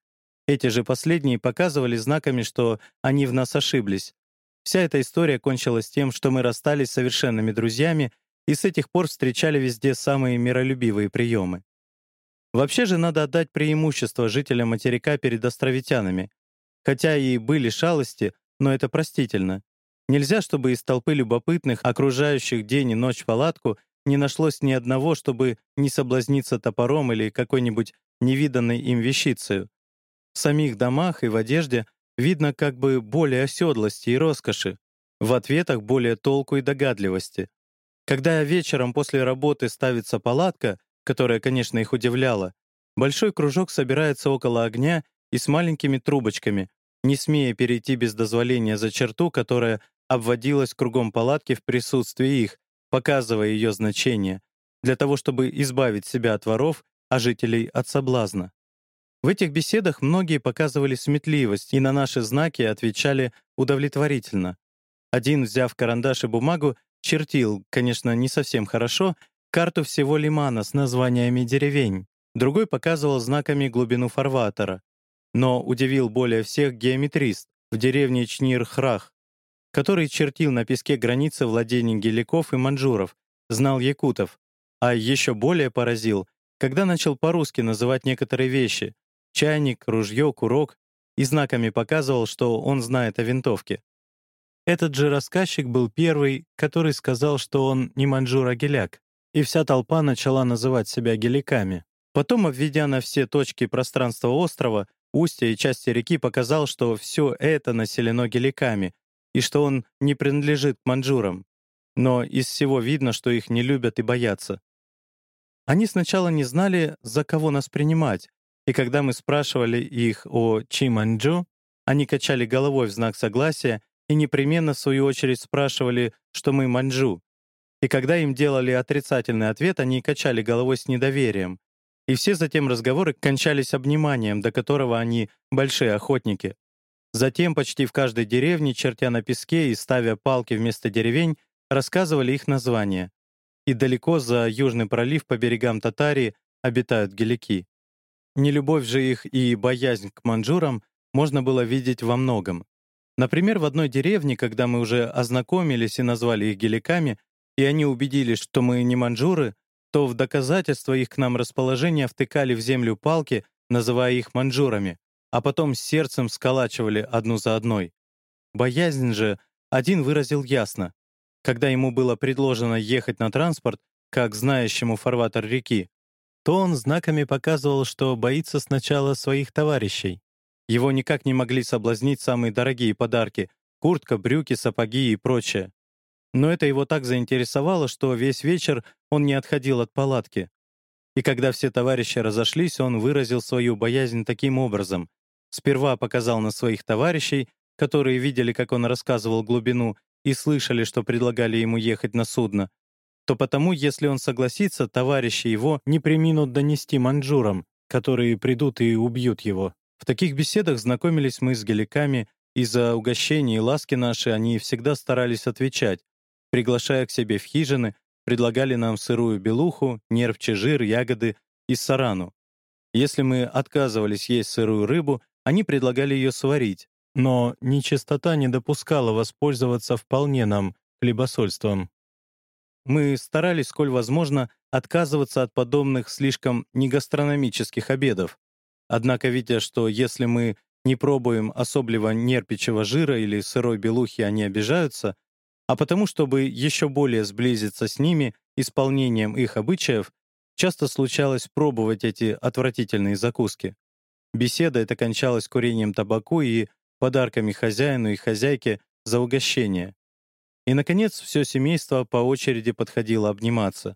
Эти же последние показывали знаками, что они в нас ошиблись. Вся эта история кончилась тем, что мы расстались совершенными друзьями и с этих пор встречали везде самые миролюбивые приемы. Вообще же надо отдать преимущество жителям материка перед островитянами. Хотя и были шалости, но это простительно. Нельзя, чтобы из толпы любопытных, окружающих день и ночь палатку, не нашлось ни одного, чтобы не соблазниться топором или какой-нибудь невиданной им вещицей. В самих домах и в одежде видно как бы более оседлости и роскоши, в ответах более толку и догадливости. Когда вечером после работы ставится палатка, которая, конечно, их удивляла, большой кружок собирается около огня и с маленькими трубочками, не смея перейти без дозволения за черту, которая обводилась кругом палатки в присутствии их, показывая ее значение, для того, чтобы избавить себя от воров, а жителей от соблазна. В этих беседах многие показывали сметливость и на наши знаки отвечали удовлетворительно. Один, взяв карандаш и бумагу, чертил, конечно, не совсем хорошо, карту всего лимана с названиями деревень. Другой показывал знаками глубину фарватера. Но удивил более всех геометрист в деревне Чнир-Храх, который чертил на песке границы владений геликов и манжуров, знал якутов, а еще более поразил, когда начал по-русски называть некоторые вещи — чайник, ружье, курок, и знаками показывал, что он знает о винтовке. Этот же рассказчик был первый, который сказал, что он не манжур, а геляк, и вся толпа начала называть себя геликами. Потом, обведя на все точки пространства острова, устья и части реки, показал, что все это населено геликами, и что он не принадлежит манжурам, но из всего видно, что их не любят и боятся. Они сначала не знали, за кого нас принимать, и когда мы спрашивали их о Чиманджу, они качали головой в знак согласия и непременно, в свою очередь, спрашивали, что мы манджу. И когда им делали отрицательный ответ, они качали головой с недоверием. И все затем разговоры кончались обниманием, до которого они большие охотники. Затем почти в каждой деревне, чертя на песке и ставя палки вместо деревень, рассказывали их названия. И далеко за Южный пролив по берегам Татарии обитают гелики. Нелюбовь же их и боязнь к манжурам можно было видеть во многом. Например, в одной деревне, когда мы уже ознакомились и назвали их геликами, и они убедились, что мы не манжуры, то в доказательство их к нам расположения втыкали в землю палки, называя их манжурами а потом с сердцем сколачивали одну за одной. Боязнь же один выразил ясно. Когда ему было предложено ехать на транспорт, как знающему фарватер реки, то он знаками показывал, что боится сначала своих товарищей. Его никак не могли соблазнить самые дорогие подарки — куртка, брюки, сапоги и прочее. Но это его так заинтересовало, что весь вечер он не отходил от палатки. И когда все товарищи разошлись, он выразил свою боязнь таким образом. Сперва показал на своих товарищей, которые видели, как он рассказывал глубину, и слышали, что предлагали ему ехать на судно, то потому, если он согласится, товарищи его не приминут донести манжурам, которые придут и убьют его. В таких беседах знакомились мы с геликами, и за угощения и ласки наши они всегда старались отвечать, приглашая к себе в хижины, предлагали нам сырую белуху, нерв чижир, ягоды и сарану. Если мы отказывались есть сырую рыбу, они предлагали ее сварить, но нечистота не допускала воспользоваться вполне нам хлебосольством. Мы старались, сколь возможно, отказываться от подобных слишком негастрономических обедов. Однако, видя, что если мы не пробуем особливо нерпичего жира или сырой белухи, они обижаются, а потому, чтобы еще более сблизиться с ними исполнением их обычаев, часто случалось пробовать эти отвратительные закуски. Беседа эта кончалась курением табаку и подарками хозяину и хозяйке за угощение. И, наконец, все семейство по очереди подходило обниматься.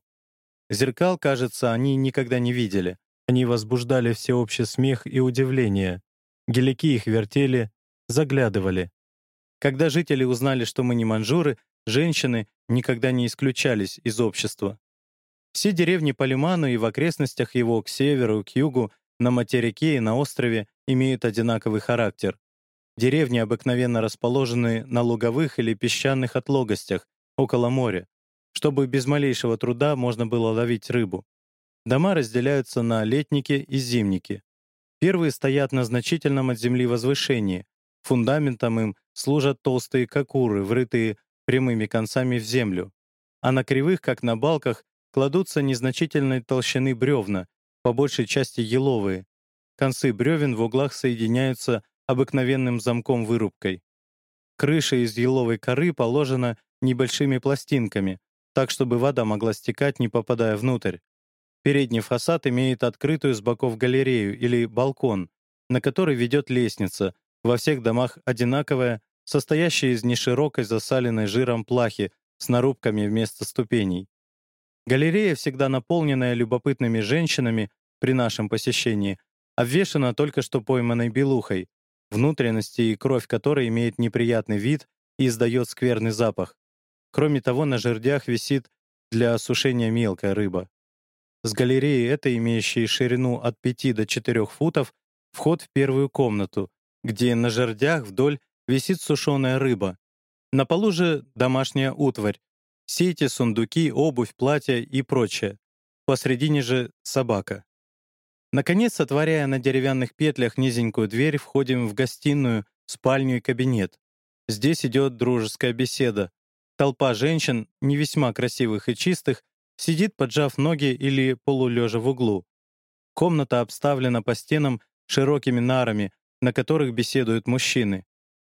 Зеркал, кажется, они никогда не видели. Они возбуждали всеобщий смех и удивление. Гелики их вертели, заглядывали. Когда жители узнали, что мы не манжуры, женщины никогда не исключались из общества. Все деревни по лиману и в окрестностях его к северу, к югу, на материке и на острове имеют одинаковый характер. Деревни обыкновенно расположены на луговых или песчаных отлогостях, около моря, чтобы без малейшего труда можно было ловить рыбу. Дома разделяются на летники и зимники. Первые стоят на значительном от земли возвышении. Фундаментом им служат толстые кокуры, врытые прямыми концами в землю. А на кривых, как на балках, кладутся незначительной толщины бревна, по большей части еловые. Концы бревен в углах соединяются обыкновенным замком-вырубкой. Крыша из еловой коры положена небольшими пластинками, так чтобы вода могла стекать, не попадая внутрь. Передний фасад имеет открытую с боков галерею или балкон, на который ведет лестница, во всех домах одинаковая, состоящая из неширокой засаленной жиром плахи с нарубками вместо ступеней. Галерея, всегда наполненная любопытными женщинами при нашем посещении, обвешана только что пойманной белухой, внутренности и кровь которой имеет неприятный вид и издает скверный запах. Кроме того, на жердях висит для осушения мелкая рыба. С галереи этой, имеющей ширину от 5 до 4 футов, вход в первую комнату, где на жердях вдоль висит сушеная рыба. На полу же домашняя утварь, сети, сундуки, обувь, платья и прочее. Посредине же собака. Наконец, отворяя на деревянных петлях низенькую дверь, входим в гостиную, спальню и кабинет. Здесь идет дружеская беседа. Толпа женщин, не весьма красивых и чистых, Сидит, поджав ноги или полулежа в углу. Комната обставлена по стенам широкими нарами, на которых беседуют мужчины.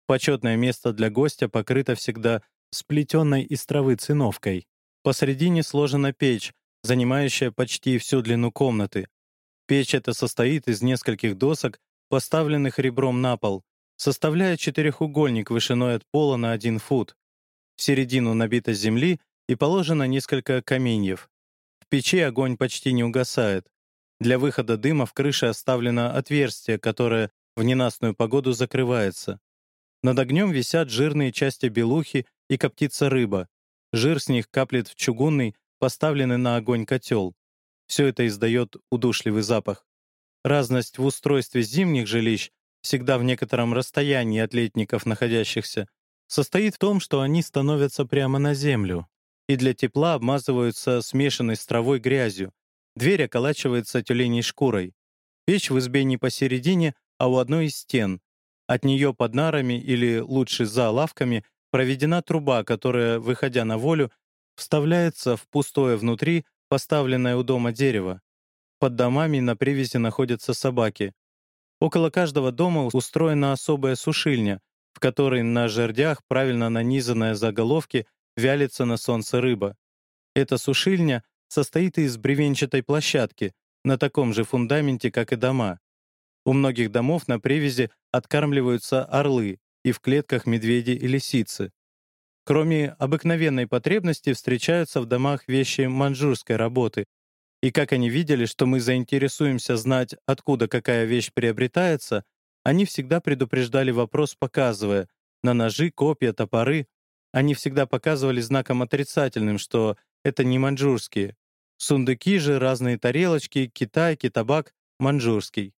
Почетное место для гостя покрыто всегда сплетенной из травы циновкой. Посредине сложена печь, занимающая почти всю длину комнаты. Печь эта состоит из нескольких досок, поставленных ребром на пол, составляя четырехугольник вышиной от пола на один фут. В середину набита земли и положено несколько каменьев. В печи огонь почти не угасает. Для выхода дыма в крыше оставлено отверстие, которое в ненастную погоду закрывается. Над огнем висят жирные части белухи и коптится рыба. Жир с них каплет в чугунный, поставленный на огонь котел. Все это издает удушливый запах. Разность в устройстве зимних жилищ, всегда в некотором расстоянии от летников находящихся, состоит в том, что они становятся прямо на землю, и для тепла обмазываются смешанной с травой грязью. Дверь околачивается тюленей шкурой. Печь в избе не посередине, а у одной из стен. От нее под нарами или лучше за лавками проведена труба, которая, выходя на волю, вставляется в пустое внутри, поставленное у дома дерево. Под домами на привязи находятся собаки. Около каждого дома устроена особая сушильня, в которой на жердях правильно нанизанная заголовки вялится на солнце рыба. Эта сушильня состоит из бревенчатой площадки на таком же фундаменте, как и дома. У многих домов на привязи откармливаются орлы и в клетках медведи и лисицы. Кроме обыкновенной потребности встречаются в домах вещи манжурской работы, и как они видели, что мы заинтересуемся знать, откуда какая вещь приобретается, они всегда предупреждали вопрос, показывая на ножи, копья, топоры, они всегда показывали знаком отрицательным, что это не маньчжурские. Сундуки же, разные тарелочки, китайки, табак — маньчжурский.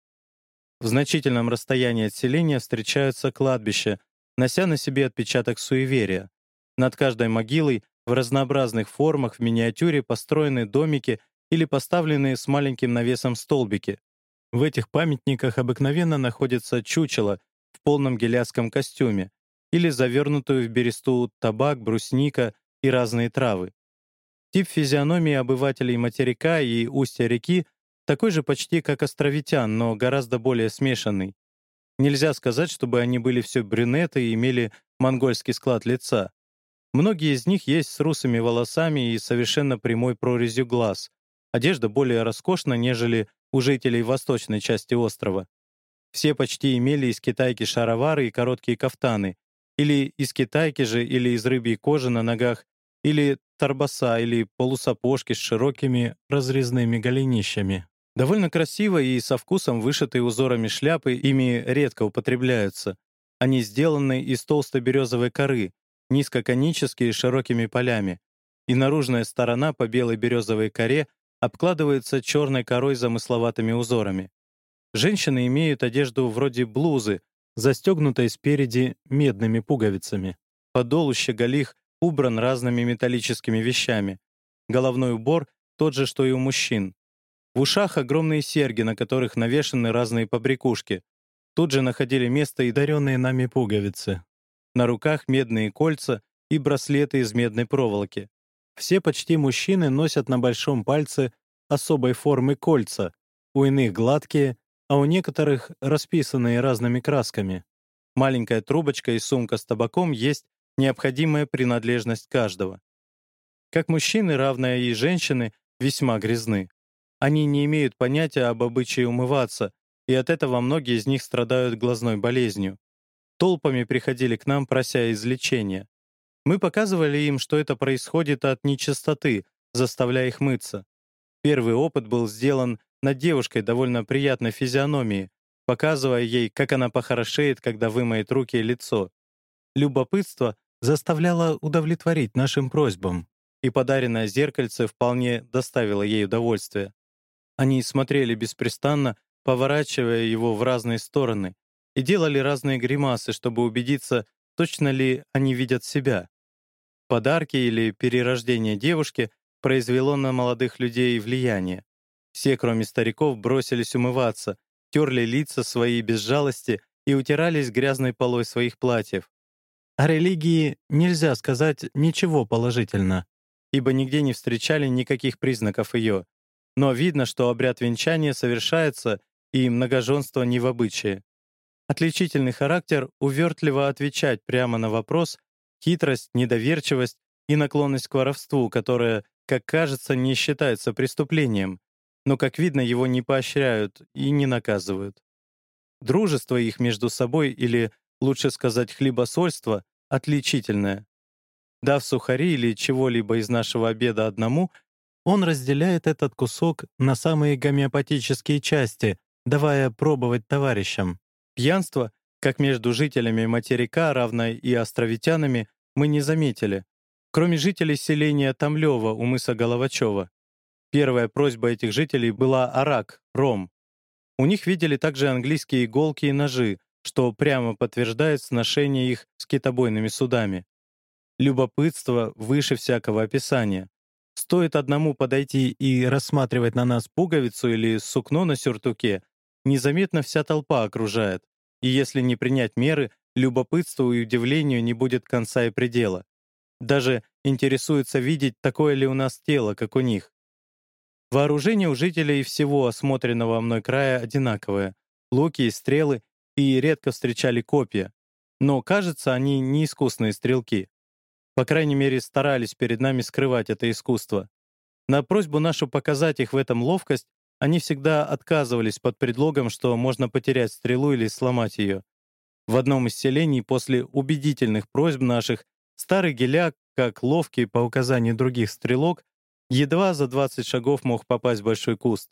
В значительном расстоянии от селения встречаются кладбища, нося на себе отпечаток суеверия. Над каждой могилой в разнообразных формах в миниатюре построены домики или поставленные с маленьким навесом столбики. В этих памятниках обыкновенно находится чучело в полном геляцком костюме, или завернутую в бересту табак, брусника и разные травы. Тип физиономии обывателей материка и устья реки такой же почти как островитян, но гораздо более смешанный. Нельзя сказать, чтобы они были все брюнеты и имели монгольский склад лица. Многие из них есть с русыми волосами и совершенно прямой прорезью глаз. Одежда более роскошна, нежели у жителей восточной части острова. Все почти имели из китайки шаровары и короткие кафтаны, или из китайки же, или из рыбьей кожи на ногах, или торбаса, или полусапожки с широкими разрезными голенищами. Довольно красиво и со вкусом вышитые узорами шляпы ими редко употребляются. Они сделаны из толстой березовой коры, низкоконические с широкими полями, и наружная сторона по белой березовой коре обкладывается черной корой замысловатыми узорами. Женщины имеют одежду вроде блузы, застегнутой спереди медными пуговицами. Подол у убран разными металлическими вещами. Головной убор тот же, что и у мужчин. В ушах огромные серьги, на которых навешаны разные побрякушки. Тут же находили место и даренные нами пуговицы. На руках медные кольца и браслеты из медной проволоки. Все почти мужчины носят на большом пальце особой формы кольца, у иных гладкие, а у некоторых расписанные разными красками. Маленькая трубочка и сумка с табаком есть необходимая принадлежность каждого. Как мужчины, равные и женщины, весьма грязны. Они не имеют понятия об обычае умываться, и от этого многие из них страдают глазной болезнью. Толпами приходили к нам, прося излечения. Мы показывали им, что это происходит от нечистоты, заставляя их мыться. Первый опыт был сделан над девушкой довольно приятной физиономии, показывая ей, как она похорошеет, когда вымоет руки и лицо. Любопытство заставляло удовлетворить нашим просьбам, и подаренное зеркальце вполне доставило ей удовольствие. Они смотрели беспрестанно, поворачивая его в разные стороны, и делали разные гримасы, чтобы убедиться, точно ли они видят себя. Подарки или перерождение девушки произвело на молодых людей влияние. Все, кроме стариков, бросились умываться, терли лица свои без жалости и утирались грязной полой своих платьев. О религии нельзя сказать ничего положительно, ибо нигде не встречали никаких признаков ее. Но видно, что обряд венчания совершается, и многоженство не в обычае. Отличительный характер — увертливо отвечать прямо на вопрос, хитрость, недоверчивость и наклонность к воровству, которая, как кажется, не считается преступлением, но, как видно, его не поощряют и не наказывают. Дружество их между собой, или, лучше сказать, хлебосольство, отличительное. Дав сухари или чего-либо из нашего обеда одному, он разделяет этот кусок на самые гомеопатические части, давая пробовать товарищам. Пьянство, как между жителями материка, равно и островитянами, мы не заметили, кроме жителей селения Тамлёва у мыса Головачева. Первая просьба этих жителей была арак, ром. У них видели также английские иголки и ножи, что прямо подтверждает сношение их с китобойными судами. Любопытство выше всякого описания. Стоит одному подойти и рассматривать на нас пуговицу или сукно на сюртуке, незаметно вся толпа окружает, и если не принять меры, любопытству и удивлению не будет конца и предела. Даже интересуется видеть, такое ли у нас тело, как у них. Вооружение у жителей всего осмотренного мной края одинаковое. Луки и стрелы, и редко встречали копья. Но, кажется, они не искусные стрелки. По крайней мере, старались перед нами скрывать это искусство. На просьбу нашу показать их в этом ловкость они всегда отказывались под предлогом, что можно потерять стрелу или сломать ее. В одном из селений после убедительных просьб наших старый геляк, как ловкий по указанию других стрелок, едва за 20 шагов мог попасть в большой куст.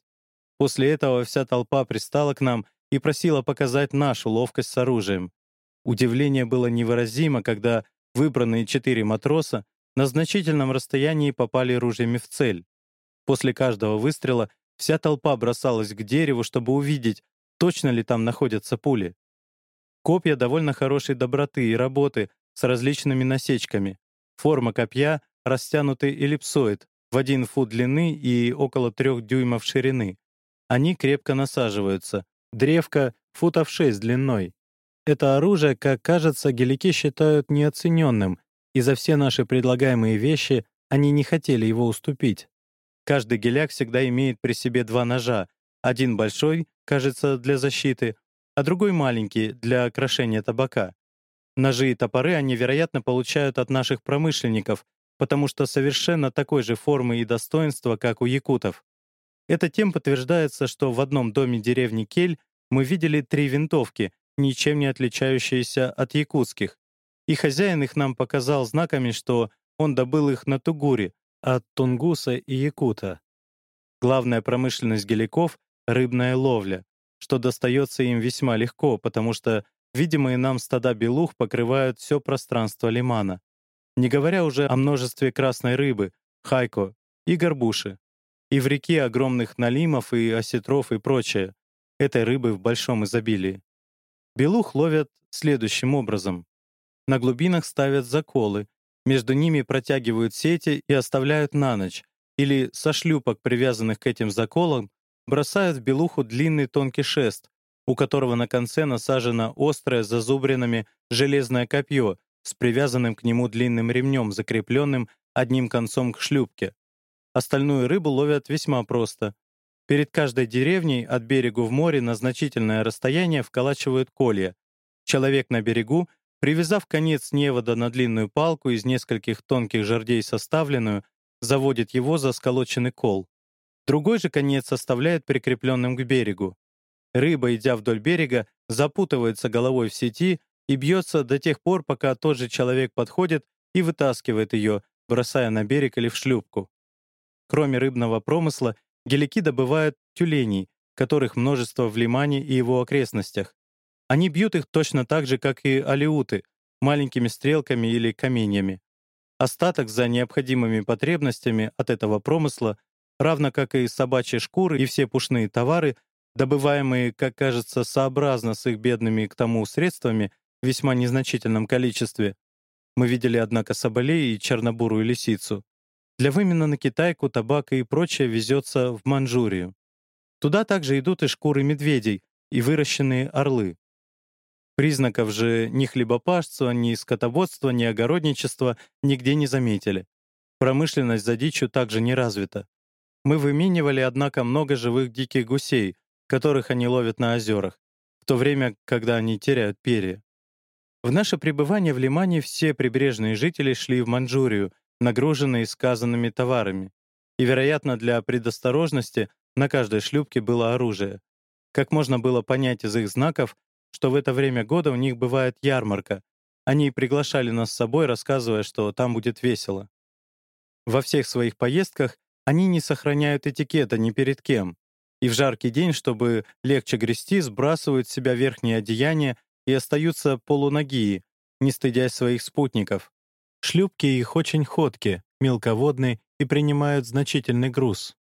После этого вся толпа пристала к нам и просила показать нашу ловкость с оружием. Удивление было невыразимо, когда выбранные четыре матроса на значительном расстоянии попали ружьями в цель. После каждого выстрела Вся толпа бросалась к дереву, чтобы увидеть, точно ли там находятся пули. Копья довольно хорошей доброты и работы с различными насечками. Форма копья — растянутый эллипсоид в один фут длины и около трех дюймов ширины. Они крепко насаживаются. Древко — футов шесть длиной. Это оружие, как кажется, гелики считают неоцененным, и за все наши предлагаемые вещи они не хотели его уступить. Каждый геляк всегда имеет при себе два ножа, Один большой, кажется, для защиты, а другой маленький, для крошения табака. Ножи и топоры они, вероятно, получают от наших промышленников, потому что совершенно такой же формы и достоинства, как у якутов. Это тем подтверждается, что в одном доме деревни Кель мы видели три винтовки, ничем не отличающиеся от якутских. И хозяин их нам показал знаками, что он добыл их на Тугуре, от Тунгуса и Якута. Главная промышленность геликов — рыбная ловля, что достается им весьма легко, потому что видимые нам стада белух покрывают все пространство лимана. Не говоря уже о множестве красной рыбы, хайко и горбуши. И в реке огромных налимов и осетров и прочее. Этой рыбы в большом изобилии. Белух ловят следующим образом. На глубинах ставят заколы, между ними протягивают сети и оставляют на ночь, или со шлюпок, привязанных к этим заколам, бросают в белуху длинный тонкий шест, у которого на конце насажено острое зазубринами железное копье с привязанным к нему длинным ремнем, закрепленным одним концом к шлюпке. Остальную рыбу ловят весьма просто. Перед каждой деревней от берегу в море на значительное расстояние вколачивают колья. Человек на берегу, привязав конец невода на длинную палку из нескольких тонких жердей составленную, заводит его за сколоченный кол. Другой же конец оставляет прикрепленным к берегу. Рыба, идя вдоль берега, запутывается головой в сети и бьется до тех пор, пока тот же человек подходит и вытаскивает ее, бросая на берег или в шлюпку. Кроме рыбного промысла, Гелики добывают тюленей, которых множество в Лимане и его окрестностях. Они бьют их точно так же, как и алиуты, маленькими стрелками или каменьями. Остаток за необходимыми потребностями от этого промысла, равно как и собачьи шкуры и все пушные товары, добываемые, как кажется, сообразно с их бедными к тому средствами, в весьма незначительном количестве. Мы видели, однако, соболей и чернобурую лисицу. Для вымена на китайку, табака и прочее везется в Манчжурию. Туда также идут и шкуры медведей, и выращенные орлы. Признаков же ни хлебопашства, ни скотоводства, ни огородничества нигде не заметили. Промышленность за дичью также не развита. Мы выменивали, однако, много живых диких гусей, которых они ловят на озерах, в то время, когда они теряют перья. В наше пребывание в Лимане все прибрежные жители шли в Манчжурию, нагруженные сказанными товарами. И, вероятно, для предосторожности на каждой шлюпке было оружие. Как можно было понять из их знаков, что в это время года у них бывает ярмарка. Они приглашали нас с собой, рассказывая, что там будет весело. Во всех своих поездках они не сохраняют этикета ни перед кем. И в жаркий день, чтобы легче грести, сбрасывают с себя верхние одеяния и остаются полуногие, не стыдясь своих спутников. Шлюпки их очень ходки, мелководные и принимают значительный груз.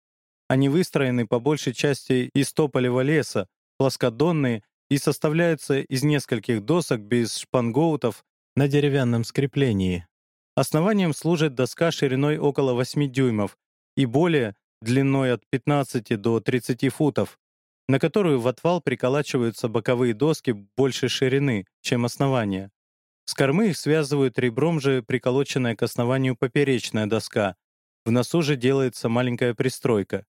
Они выстроены по большей части из тополевого леса, плоскодонные и составляются из нескольких досок без шпангоутов на деревянном скреплении. Основанием служит доска шириной около 8 дюймов и более длиной от 15 до 30 футов, на которую в отвал приколачиваются боковые доски большей ширины, чем основание. С кормы их связывают ребром же приколоченная к основанию поперечная доска. В носу же делается маленькая пристройка.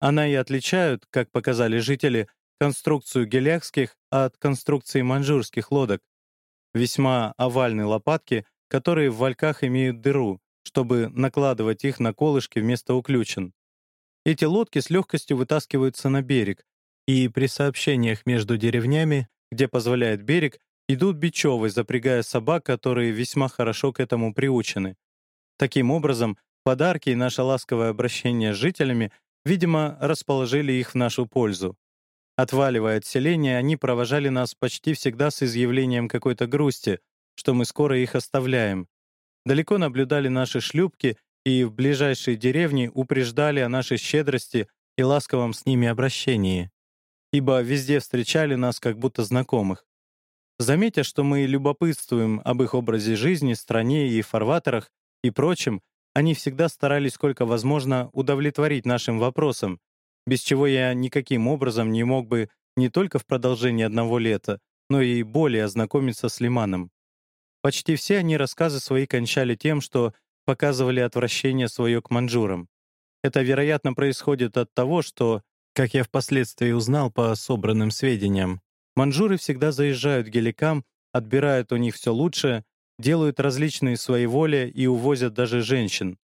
Она и отличают, как показали жители, конструкцию геляхских от конструкции манжурских лодок. Весьма овальные лопатки, которые в вальках имеют дыру, чтобы накладывать их на колышки вместо уключен. Эти лодки с легкостью вытаскиваются на берег, и при сообщениях между деревнями, где позволяет берег, идут бечевой, запрягая собак, которые весьма хорошо к этому приучены. Таким образом, подарки и наше ласковое обращение с жителями, видимо, расположили их в нашу пользу. Отваливая от селения, они провожали нас почти всегда с изъявлением какой-то грусти, что мы скоро их оставляем. Далеко наблюдали наши шлюпки и в ближайшие деревни упреждали о нашей щедрости и ласковом с ними обращении, ибо везде встречали нас как будто знакомых. Заметя, что мы любопытствуем об их образе жизни, стране и фарватерах и прочем, они всегда старались сколько возможно удовлетворить нашим вопросам, без чего я никаким образом не мог бы не только в продолжении одного лета, но и более ознакомиться с Лиманом. Почти все они рассказы свои кончали тем, что показывали отвращение свое к манжурам. Это, вероятно, происходит от того, что Как я впоследствии узнал по собранным сведениям, манджуры всегда заезжают к гилякам, отбирают у них все лучшее, делают различные своеволия и увозят даже женщин.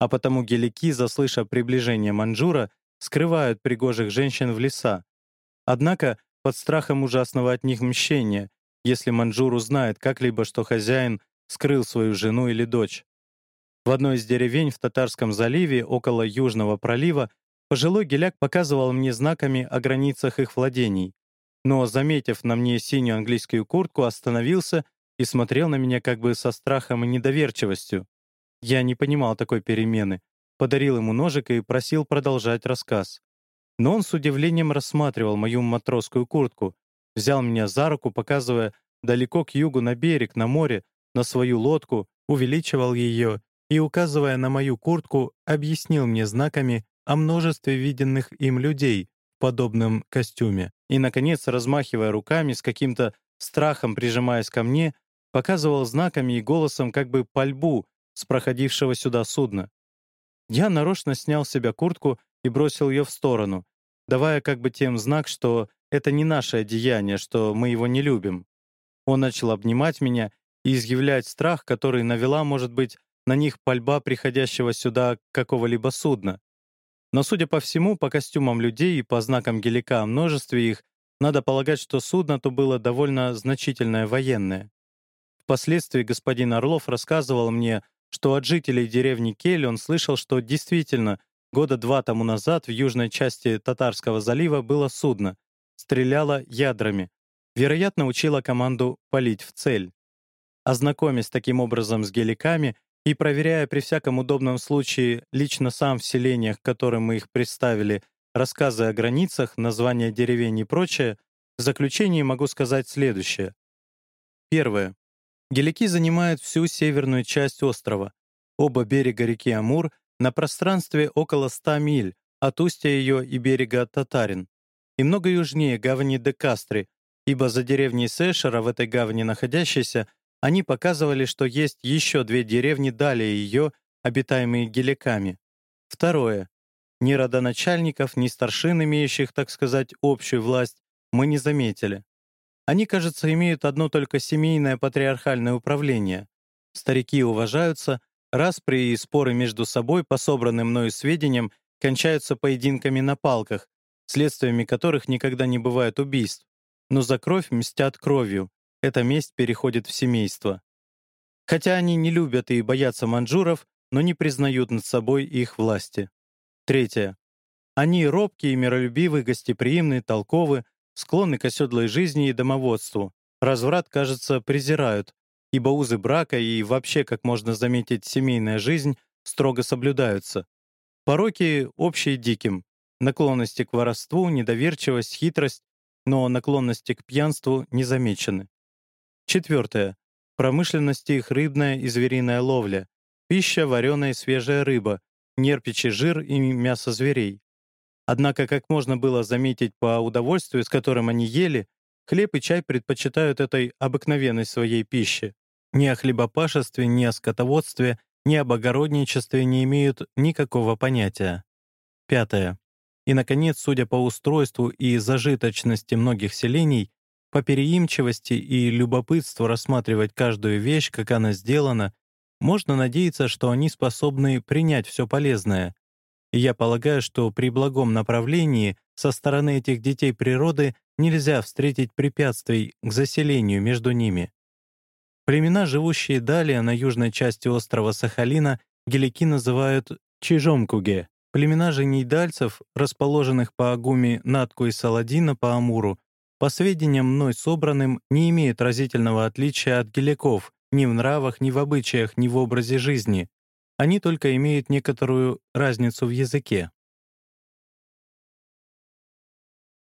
А потому гиляки, заслышав приближение манджура, скрывают пригожих женщин в леса. Однако под страхом ужасного от них мщения, если манджур узнает как-либо, что хозяин скрыл свою жену или дочь. В одной из деревень в Татарском заливе, около Южного пролива, пожилой геляк показывал мне знаками о границах их владений. Но, заметив на мне синюю английскую куртку, остановился и смотрел на меня как бы со страхом и недоверчивостью. Я не понимал такой перемены, подарил ему ножик и просил продолжать рассказ. Но он с удивлением рассматривал мою матросскую куртку, взял меня за руку, показывая далеко к югу на берег, на море, на свою лодку, увеличивал ее и, указывая на мою куртку, объяснил мне знаками о множестве виденных им людей в подобном костюме. И, наконец, размахивая руками, с каким-то страхом прижимаясь ко мне, показывал знаками и голосом как бы пальбу с проходившего сюда судна. Я нарочно снял с себя куртку и бросил ее в сторону, давая как бы тем знак, что это не наше одеяние, что мы его не любим. Он начал обнимать меня и изъявлять страх, который навела, может быть, на них пальба приходящего сюда какого-либо судна. Но, судя по всему, по костюмам людей и по знакам гелика о множестве их, надо полагать, что судно то было довольно значительное военное. Впоследствии господин Орлов рассказывал мне, что от жителей деревни Кель он слышал, что действительно года два тому назад в южной части Татарского залива было судно, стреляло ядрами, вероятно, учило команду палить в цель. Ознакомясь таким образом с геликами и проверяя при всяком удобном случае лично сам в селениях, которым мы их представили, рассказы о границах, названия деревень и прочее, в заключении могу сказать следующее. Первое. Гелики занимают всю северную часть острова, оба берега реки Амур на пространстве около 100 миль от устья ее и берега Татарин, и много южнее гавани де Кастри, ибо за деревней Сэшера в этой гавани находящейся они показывали, что есть еще две деревни далее ее, обитаемые геликами. Второе. Ни родоначальников, ни старшин, имеющих, так сказать, общую власть, мы не заметили. Они, кажется, имеют одно только семейное патриархальное управление. Старики уважаются, распри и споры между собой по собранным мною сведениям кончаются поединками на палках, следствиями которых никогда не бывает убийств. Но за кровь мстят кровью. Эта месть переходит в семейство. Хотя они не любят и боятся манжуров, но не признают над собой их власти. Третье. Они робкие, миролюбивы, гостеприимны, толковы, склонны к оседлой жизни и домоводству. Разврат, кажется, презирают, ибо узы брака и вообще, как можно заметить, семейная жизнь строго соблюдаются. Пороки общие диким. Наклонности к воровству, недоверчивость, хитрость, но наклонности к пьянству не замечены. Четвертое. Промышленности их рыбная и звериная ловля, пища, вареная и свежая рыба, нерпичий жир и мясо зверей. Однако, как можно было заметить по удовольствию, с которым они ели, хлеб и чай предпочитают этой обыкновенной своей пище. Ни о хлебопашестве, ни о скотоводстве, ни об огородничестве не имеют никакого понятия. Пятое. И, наконец, судя по устройству и зажиточности многих селений, по переимчивости и любопытству рассматривать каждую вещь, как она сделана, можно надеяться, что они способны принять все полезное, я полагаю, что при благом направлении со стороны этих детей природы нельзя встретить препятствий к заселению между ними. Племена, живущие далее на южной части острова Сахалина, гелики называют Чижомкуге. Племена же нейдальцев, расположенных по Агуми, Натку и Саладина по Амуру, по сведениям мной собранным, не имеют разительного отличия от геликов ни в нравах, ни в обычаях, ни в образе жизни. Они только имеют некоторую разницу в языке.